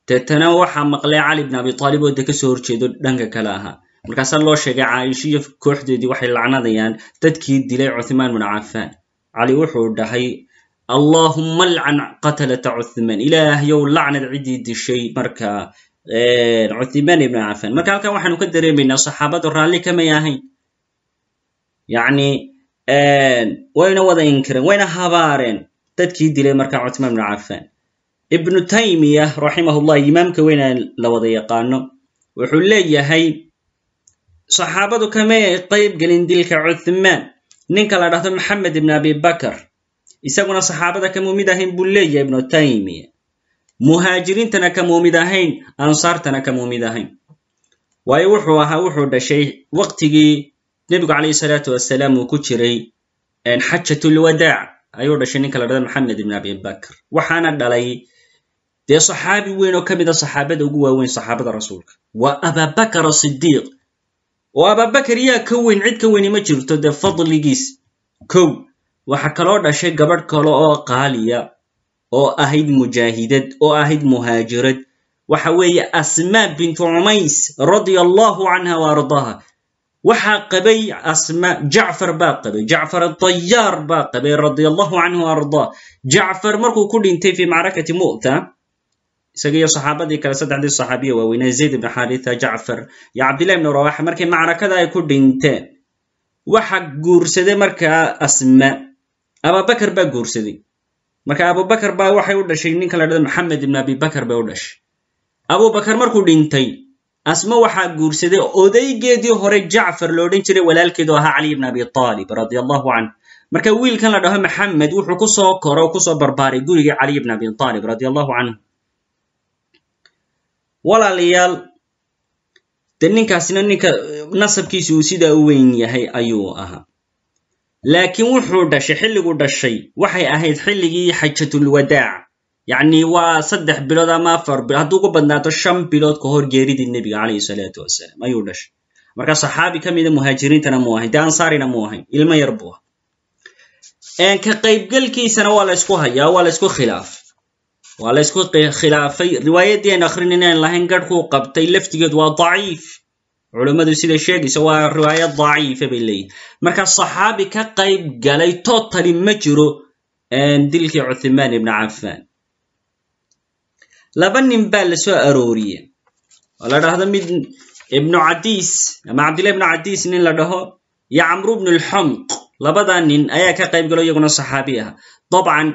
deetana waxaa maqlay cali bn abi aalib oo de ka soo horjeedo dhanka kale ahaa markaasaa loo sheegay caaisha iyo kooxdeedii waxay lacnadayaan dadkii dilay cuthmaan bn cafaan cali wuxuu dhahay allahuma lcan qatalata cuthmaan ilaahyow lacnad ciddii dishay marka cuthmaan ibn cafaan marka halkan waxaanu ka dareemaynaa saxaabadu raalli kamay ahayn yacni wayna wada inkireen wayna habaareen dadkii dilay marka cuthmaan ibn cafaan ibnu taymiya raximahullah imaamka weyna la wada yaqaano wuxuu leeyahay saxaabadu kamay qayb gelin dilka cuthmaan ninka la dhahdo maxamed ibn abi bakar. Isaguna saxaabada kamuu mid ahayn buu leeyahay ibnu taymiya muhaajiriintana kamuu mid ahayn ansaartana kamuu mid ahayn. Waayo wuxuu ahaa wuxuu dhashay waqtigii nebigu calayhi salaatu wasalaam uu ku jiray xajatulwadaac ayuu dhashay ninka la dhahdo maxamed ibn abi bakar waxaana dhalay dee saxaabi weyn oo ka mid a saxaabada ugu waaweyn saxaabada rasuulka. Waa ababakar asidiiq oo ababakar yaa ka weyn cid ka weyni ma jirto dee fadligiis kow. Waxa kaloo dhashay gabadh kale oo qaaliya oo ahayd mujaahidad oo ahayd muhaajirad waxa weeye asmaa bintu cumays radia allahu canha wa ardaaha. Waxaa qabay asma jacfar baa qabay jacfar adayaar baa qabay radia allahu canhu wa jacfar markuu ku dhintay fi macrakati mu'ta isaga iyo saxaabadii kale saddexdii saxaabiya waaweynaa zayd ibn xaritha jacfar iyo cabdillahi ibn rawaxa markii macrakada ay ku dhinteen waxa guursaday markaa asma abubakar baa guursaday marka abubakar baa waxay u dhashay ninka la dhahdo maxamed ibn abi bakar bay u dhashay. Abubakar markuu dhintay asma waxaa guursaday odaygeedii hore jacfar lo odhan jiray walaalkeedu ahaa cali ibn abi aalib radia allahu canh marka wiilkan la dhaho maxamed wuxuu ku soo koro o ku soo barbaaray gurigii cali ibn abi aalib radia allahu canhu walaalayaal de ninkaasina ninka nasabkiisa uu sidaa u weyn yahay ayuu ahaa laakiin wuxuu dhashay xilliguu dhashay waxay ahayd xilligii xajatulwadaac yacni waa saddex bilood ama afar bilood hadduu ku badnaato shan bilood ka hor geeridii nebiga calayhi salaatu wasalaam ayuu dhashay. Marka saxaabi ka mida muhaajiriintana muu ahayn dee ansaarina muu ahayn ilmo yar buu aha ka qaybgelkiisana waa la ysku hayaa waa la ysku khilaafay waa la ysku khilaafay riwaayaddii aan akrin inaan lahayn garhkuu qabtay laftigeed waa daciif culummadu siday sheegaysa waa riwaayad daciifa bay leeyihiin marka saxaabi ka qayb galay totally ma jiro dilkii cuthmaan ibn cafaan laba nin baa la soo arooriye oo la dhahdo mid ibnu cadiis ama cabdillahi ibnu cadiis nin la dhaho iyo camru bnu lxonq labadaa nin ayaa ka qayb galo iyaguna saxaabi ah dabcan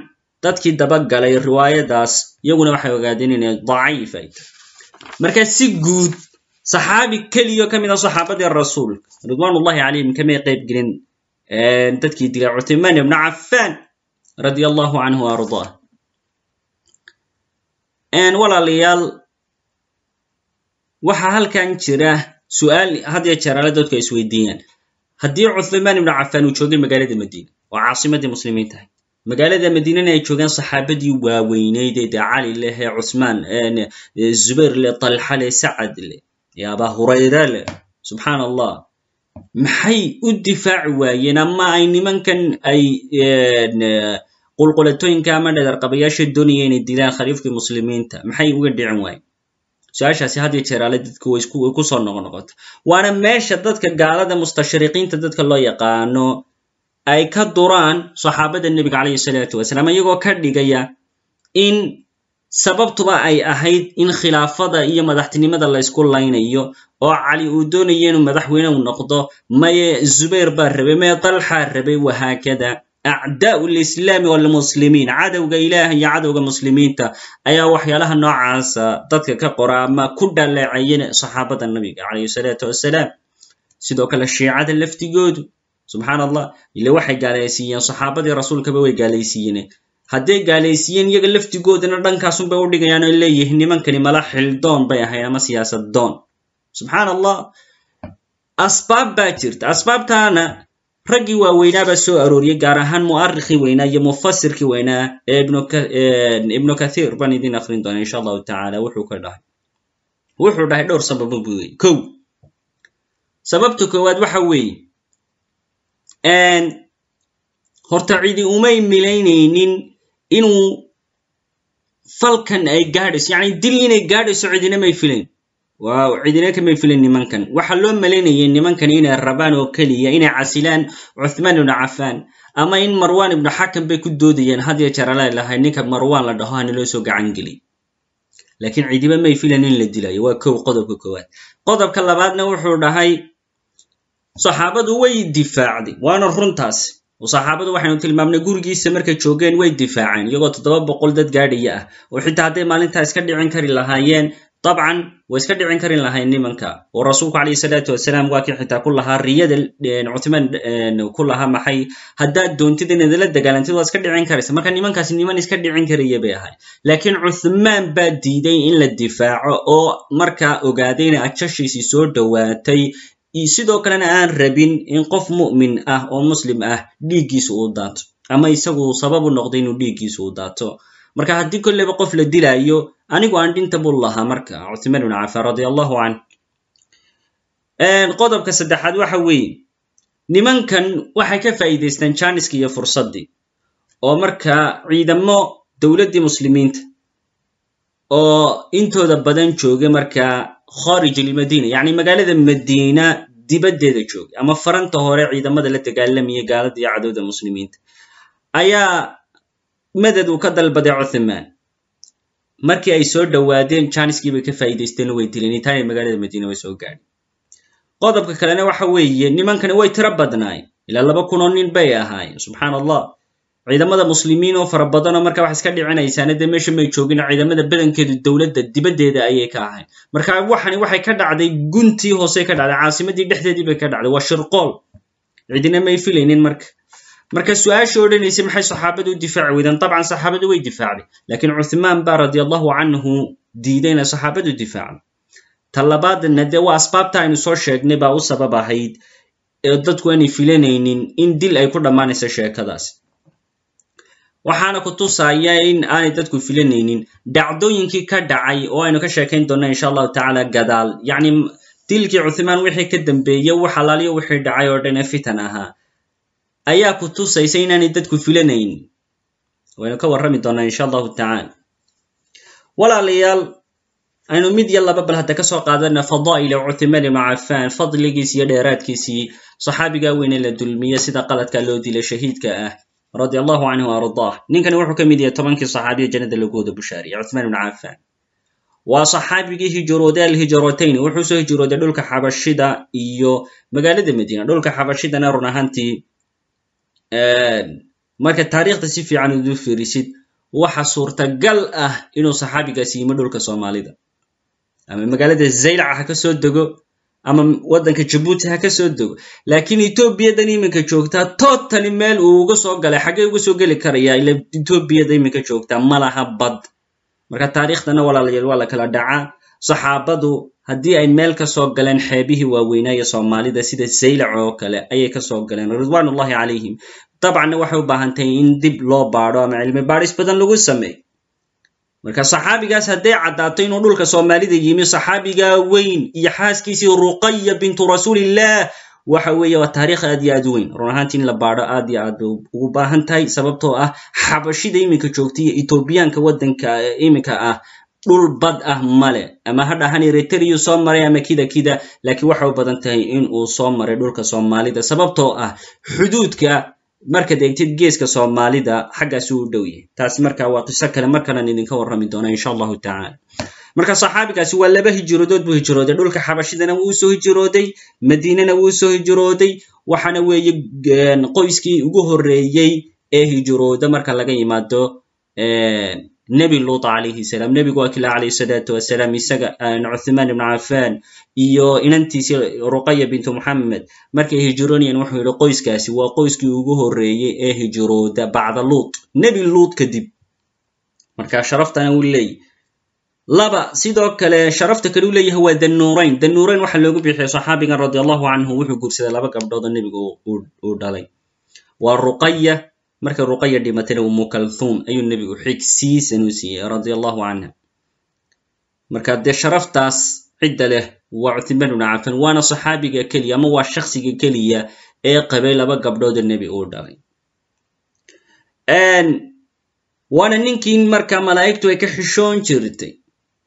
dadkii dabagalay riwaayadaas iyaguna waxay ogaadeen inay daciif ay tahay. Marka si guud saxaabi keliyo ka mid a saxaabadii rasuulka ridwaanullahi calayhim kamay qayb gelin dadkii dilay cuthmaan ibnu cafaan radia allahu canhu wa ardaah. Walaalayaal waxaa halkan jira su'aal had ya jeer ale dadku ay isweydiiyaan haddii cuthmaan ibnu cafaan uu joogay magaalada madiina oo caasimadii muslimiin tahay magaalada madiinana ay joogaan saxaabadii waaweyneyd ee cali leh ee cusmaan zubayr leh talxa leh sacad leh ee abaa hurayra leh subxaan allah maxay u difaaci waayeen ama ay nimankan ay qulqulatooyinka ama dhedar-qabayaasha doonaya inay dilaan khaliifkii muslimiinta maxay uga dhicin waayeen su'aashaasi had iyo jeer ale dadku way ku soo noqnoqota waana meesha dadka gaalada mustashriqiinta dadka loo yaqaano ay ka duraan saxaabada nebiga calayhi salaatu wasalaam iyagoo ka dhigaya in sababtuba ay ahayd in khilaafada iyo madaxtinimada la ysku laynayo oo cali uu doonayo inuu madaxweyne u noqdo maye zubayr baa rabay maye dalxaa rabay wahaakada. Acdaa'u lislaami walmuslimiin cadowga ilaah iyo cadowga muslimiinta ayaa waxyaalaha noocaasa dadka ka qora ama ku dhaleecayeen saxaabada nabiga calayhi salaatu wassalaam. Sidoo kale shiicada laftigoodu subxaan allah ile waxay gaalaysiiyeen saxaabadii rasuulkaba way gaalaysiiyeen hadday gaalaysiiyeen iyaga laftigoodana dhankaasunbay u dhigayaan oy leeyihiin nimankani mala xildoon bay ahayn ama siyaasad doon. Subxaan allah asbaab baa jirta. Asbaabtaana raggii waaweynaabaa soo arooriyey gaar ahaan mu'arikhii weynaa iyo mufasirkii weynaa ee ibnu kathiir baan idin akrin doona insha allahu tacaala wuxuu ka dhahay. Wuxuu dhahay dhowr sababo buu wey kow sababta koowaad waxa weeye horta cidi umay milaynaynin inuu falkan ay gaadhayso yacni dil inay gaadhayso cidina may filayn. Waaw cidina kamay filayn nimankan. Waxaa loo malaynayay nimankan inay rabaan oo keliya inay casilaan cuthmaan ibnu cafaan ama in marwan ibnu xakam bay ku doodayeen had iyo jeer alay lahay ninka marwan la dhaho hana loo soo gacan geliy laakiin cidiba may filan in la dilayo waa kow qodobka koowaad. Qodobka labaadna wuxuu dhahay saxaabadu way difaacday waana runtaas. oo saxaabadu waxaynu tilmaamnay gurigiisa markay joogeen way difaaceen iyagoo toddoba boqol dad gaadhaya ah. Oo xitaa hadday maalintaa iska dhicin kari lahaayeen dabcan way iska dhicin karin lahayn nimanka. Oo rasuulku calayhi salaatu wasalaam waa xitaa ku lahaa riyada cuthmaan ku lahaa maxay? Haddaad doontid inaad la dagaalantid waad iska dhicin karaysa. Marka nimankaasi niman iska dhicin karaya bay ahay laakiin cuthmaan baa diiday in la difaaco oo markaa ogaaday inay ajashiisii soo dhowaatay sidoo kalena aan rabin in qof mu'min ah oo muslim ah dhiiggiisa uu daato ama isagu sabab u noqday inuu dhiiggiisa uu daato. Marka haddii kolleyba qof la dilaayo anigu aan dhinta buu lahaa marka cuthmaan ibnu cafaan radia allahu canh qodobka saddexaad waxa weeye nimankan waxay ka faa'iidaystaan janiski iyo fursaddii oo marka ciidamo dowladdii muslimiinta oo intooda badan jooga marka kharij almadina yacni magaalada madiina dibaddeeda joogay ama faranta hore ciidamada la dagaalamaya gaalada iyo cadowda muslimiinta ayaa madad uu ka dalbaday cuthmaan markii ay soo dhowaadeen janiskii bay ka faa'iidaysteen way dileen intaanay magaalada madiina way soo gaadhin qodobka kalena waxa weeye nimankani way tiro badnaayeen ilaa laba kun oo nin bay ahaayeen subxaan allah ciidamada muslimiin oo fara badanoo marka wax iska dhicinaysaana dee meesha may joogin ciidamada badankeedu dowladda dibaddeeda ayay ka ahayn. Marka waxani waxay ka dhacday guntii hoose ka dhacday caasimadii dhexdeedii bay ka dhacday waa shirqool. Cidina may filaynin marka. Marka su'aasha odhanaysa maxay saxaabadu u difaaci weydeen dabcan saxaabadu way difaacday laakiin cuthmaan baa radia allahu canhu diiday inay saxaabadu difaacdo ta dee waa asbaabta aynu soo sheegnay baa u sabab ahayd dadku aanay filanaynin in dil ay ku dhammaanayso sheekadaas waxaana ku tusaya in aanay dadku filanaynin. Dhacdooyinkii ka dhacay oo aynu ka sheekayn doonna insha allahu tacaala gadaal. Yacni dilkii cuthmaan wixii ka dambeeyey wax alaaliyo wixii dhacay oo dhan ee fitan ahaa. Ayaa ku tusaysa inaanay dadku filanaynin waynu ka warrami doonnaa insha allahu tacaala. Walaalayaal aynu mid iyo laba bal hadda ka soo qaadana fadaa'ila cuthmaan ibnu cafaan fadligiis iyo dheeraadkiisii saxaabigaa weyne la dulmiye sida qaladka loo dilay shahiidka ah radia allahu canhu ardaah. Ninkani wuxuu ka mid yahay tobankii saxaabiya jannada lagu wada bushaariye cuthmaan ibnu cafaan. Waa saxaabigii hijrooday alhijratayn wuxuu soo hijrooday dhulka xabashida iyo magaalada madiina. Dhulka xabashidana run ahaantii marka taariikhda si fiican udu fiirisid waxa suurtagal ah inuu saxaabigaasi yimi dhulka soomaalida. Ama magaalada zaylaca ha ka soo dego ama waddanka jabuuti ha ka soo dego. Laakiin etoobiyadan iminka joogtaa totally meel uu uga soo galay xaggee uga soo geli karaya ila etoobiyada iminka joogtaa ma laha bad. Marka taariikhdana walaalayaal waa la kala dhacaa. Saxaabadu haddii ay meel ka soo galeen xeebihii waaweynaaye soomaalida sida zaylac oo kale ayay ka soo galeen ridwaanullahi calayhim. Dabcanna waxay u baahan tahay in dib loo baadho ama cilmi baadhis badan lagu sameeyo marka saxaabigaas hadday caddaato inuu dhulka soomaalida yimi saxaabigaa weyn iyo xaaskiisii ruqaya bintu rasuulillah waxa weeye waa taariikh aad iyo aad u weyn. Run ahaanti in la baadho aad iyo aad bay ugu baahan tahay sababtoo ah xabashida iminka joogta iyo etoobiyaanka waddanka iminka ah dhul bad ah male. Ama ha dhahan eritreyu soo maray ama kida kida laakiin waxay u badan tahay in uu soo maray dhulka soomaalida sababtoo ah xuduudka markaad eegtid geeska soomaalida xaggaasi u dhow yahay. Taasi marka waa qiso kale mar kalan idinka warrami doona insha allahu tacaala. Marka saxaabigaasi waa laba hijroodood buu hijrooday. Dhulka xabashidana wuu u soo hijrooday madiinana wuu u soo hijrooday waxaana weeye qoyskii ugu horreeyey ee hijrooda marka laga yimaado nebi luut calayhi salaam. Nebigu waa kila calayhi salaatu wasalaam isaga cuthmaan ibnu cafaan iyo inantiisii ruqaya bintu muxamed markay hijroonayeen wuxuu yidhi qoyskaasi waa qoyskii ugu horreeyey ee hijrooda bacda luut. Nebi luut kadib marka sharaftana wuu leeyahy laba sidoo kale sharafta kale u leeyahay waa danuurayn. Danuurayn waxaa loogu bixiyay saxaabigan radi allahu canhu wuxuu guursaday laba gabdhood oo nebigu uu dhalay. Waa ruqaya markay ruqaya dhimatayna umu kalthum ayuu nebigu xigsiisan u siiyey radi allahu canha marka dee sharaftaas cidda leh waa cuthmaan ibnu cafan waana saxaabiga keliya ama waa shaksiga keliya ee qabay laba gabdhoodoo nebi uu dhalay. Waana ninkii marka malaa'igtu ay ka xishoon jirtay.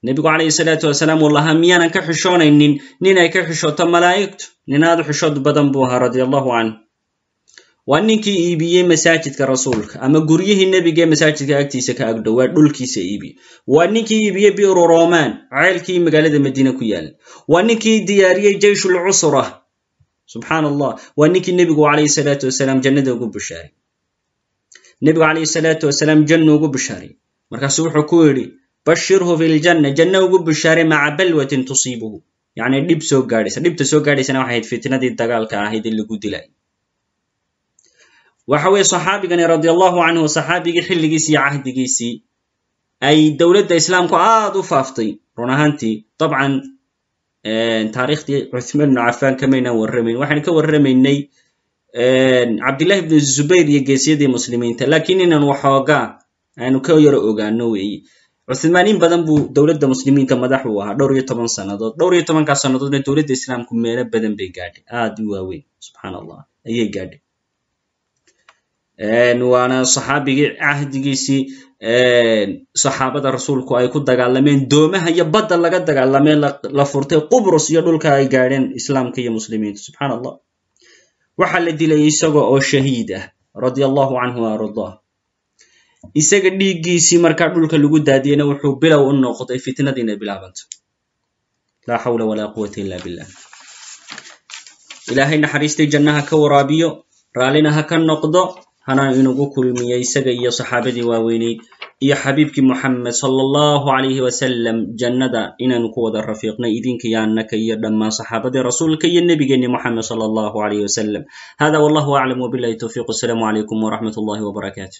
Nebigu calayhi salaatu wasalaam uu lahaa miyaanan ka xishoonaynin? Nin ay ka xishooto malaa'igtu? Nin aad u xishood badan buu ahaa radi allahu canhu waa ninkii iibiyey masaajidka rasuulka ama guryihii nebigaee masaajidka agtiisa ka agdhowaa dhulkiisa iibiyey waa ninkii iibiyey bi'ru roman ceelkii magaalada madiina ku yaalla waa ninkii diyaariyey jeyshul cusra subxaan allah waa ninkii nebigu calayhi salaatu wasalaam jannada ugu bishaaray nebigu calayhi salaatu wasalaam janna ugu bishaaray markaasuu wuxuu ku yidhi bashirhu fi ljanna janna ugu bishaaray maca balwatin tusiibuhu. Yacni dhib soo gaadhaysa dhibta soo gaadhaysana waxay ahayd fitnadii dagaalka ahayd in lagu dilay waxa weeye saxaabigani radi allahu canhu saxaabigii xilligiisii iyo cahdigiisii ay dowladda islaamku aad u faaftay. Run ahaantii dabcan taariikhdii cuthmaan ibnu cafaan kamaynaan warramayn. Waxaynu ka warramaynay cabdillahi ibnu zubayr iyo geesiyadii muslimiinta. Lakiin inaan waxoogaa aanu ka yaro ogaano weeye cuthmaan in badan buu dowladda muslimiinta madax uu ahaa dhowr iyo toban sannadood. Dhowr iyo tobankaa sannadoodna dowladda islaamku meelo badan bay gaadhay. Aad u waaweyn. Subxaan allah ayay gaadhay waana saxaabigii cahdigiisii saxaabada rasuulku ay ku dagaalameen doomaha iyo badda laga dagaalamee la furtay qubrus iyo dhulka ay gaadheen islaamka iyo muslimiinta subxaan allah waxaa la dilay isaga oo shahiid ah radia allahu canhu ardah isaga dhiiggiisii markaa dhulka lagu daadiyena wuxuu bilow u noqday fitnadiina bilaabanta laa xawla walaa quwata illa billah. Ilaahay naxariistay jannaha ka waraabiyo raallina ha ka noqdo hana inugu kulmiyo isaga iyo saxaabadii waaweyney iyo xabiibkii moxamed sala allahu calayhi wasalam jannada inaanu ku wada rafiiqnay idinka iyo annaka iyo dhammaan saxaabadii rasuulka iyo nebigeenni moxamed sala allahu calayhi wasalam hada wallahu aclam wabilahi towfiiq asalaamu calaykum waraxmat allahi wbarakaatu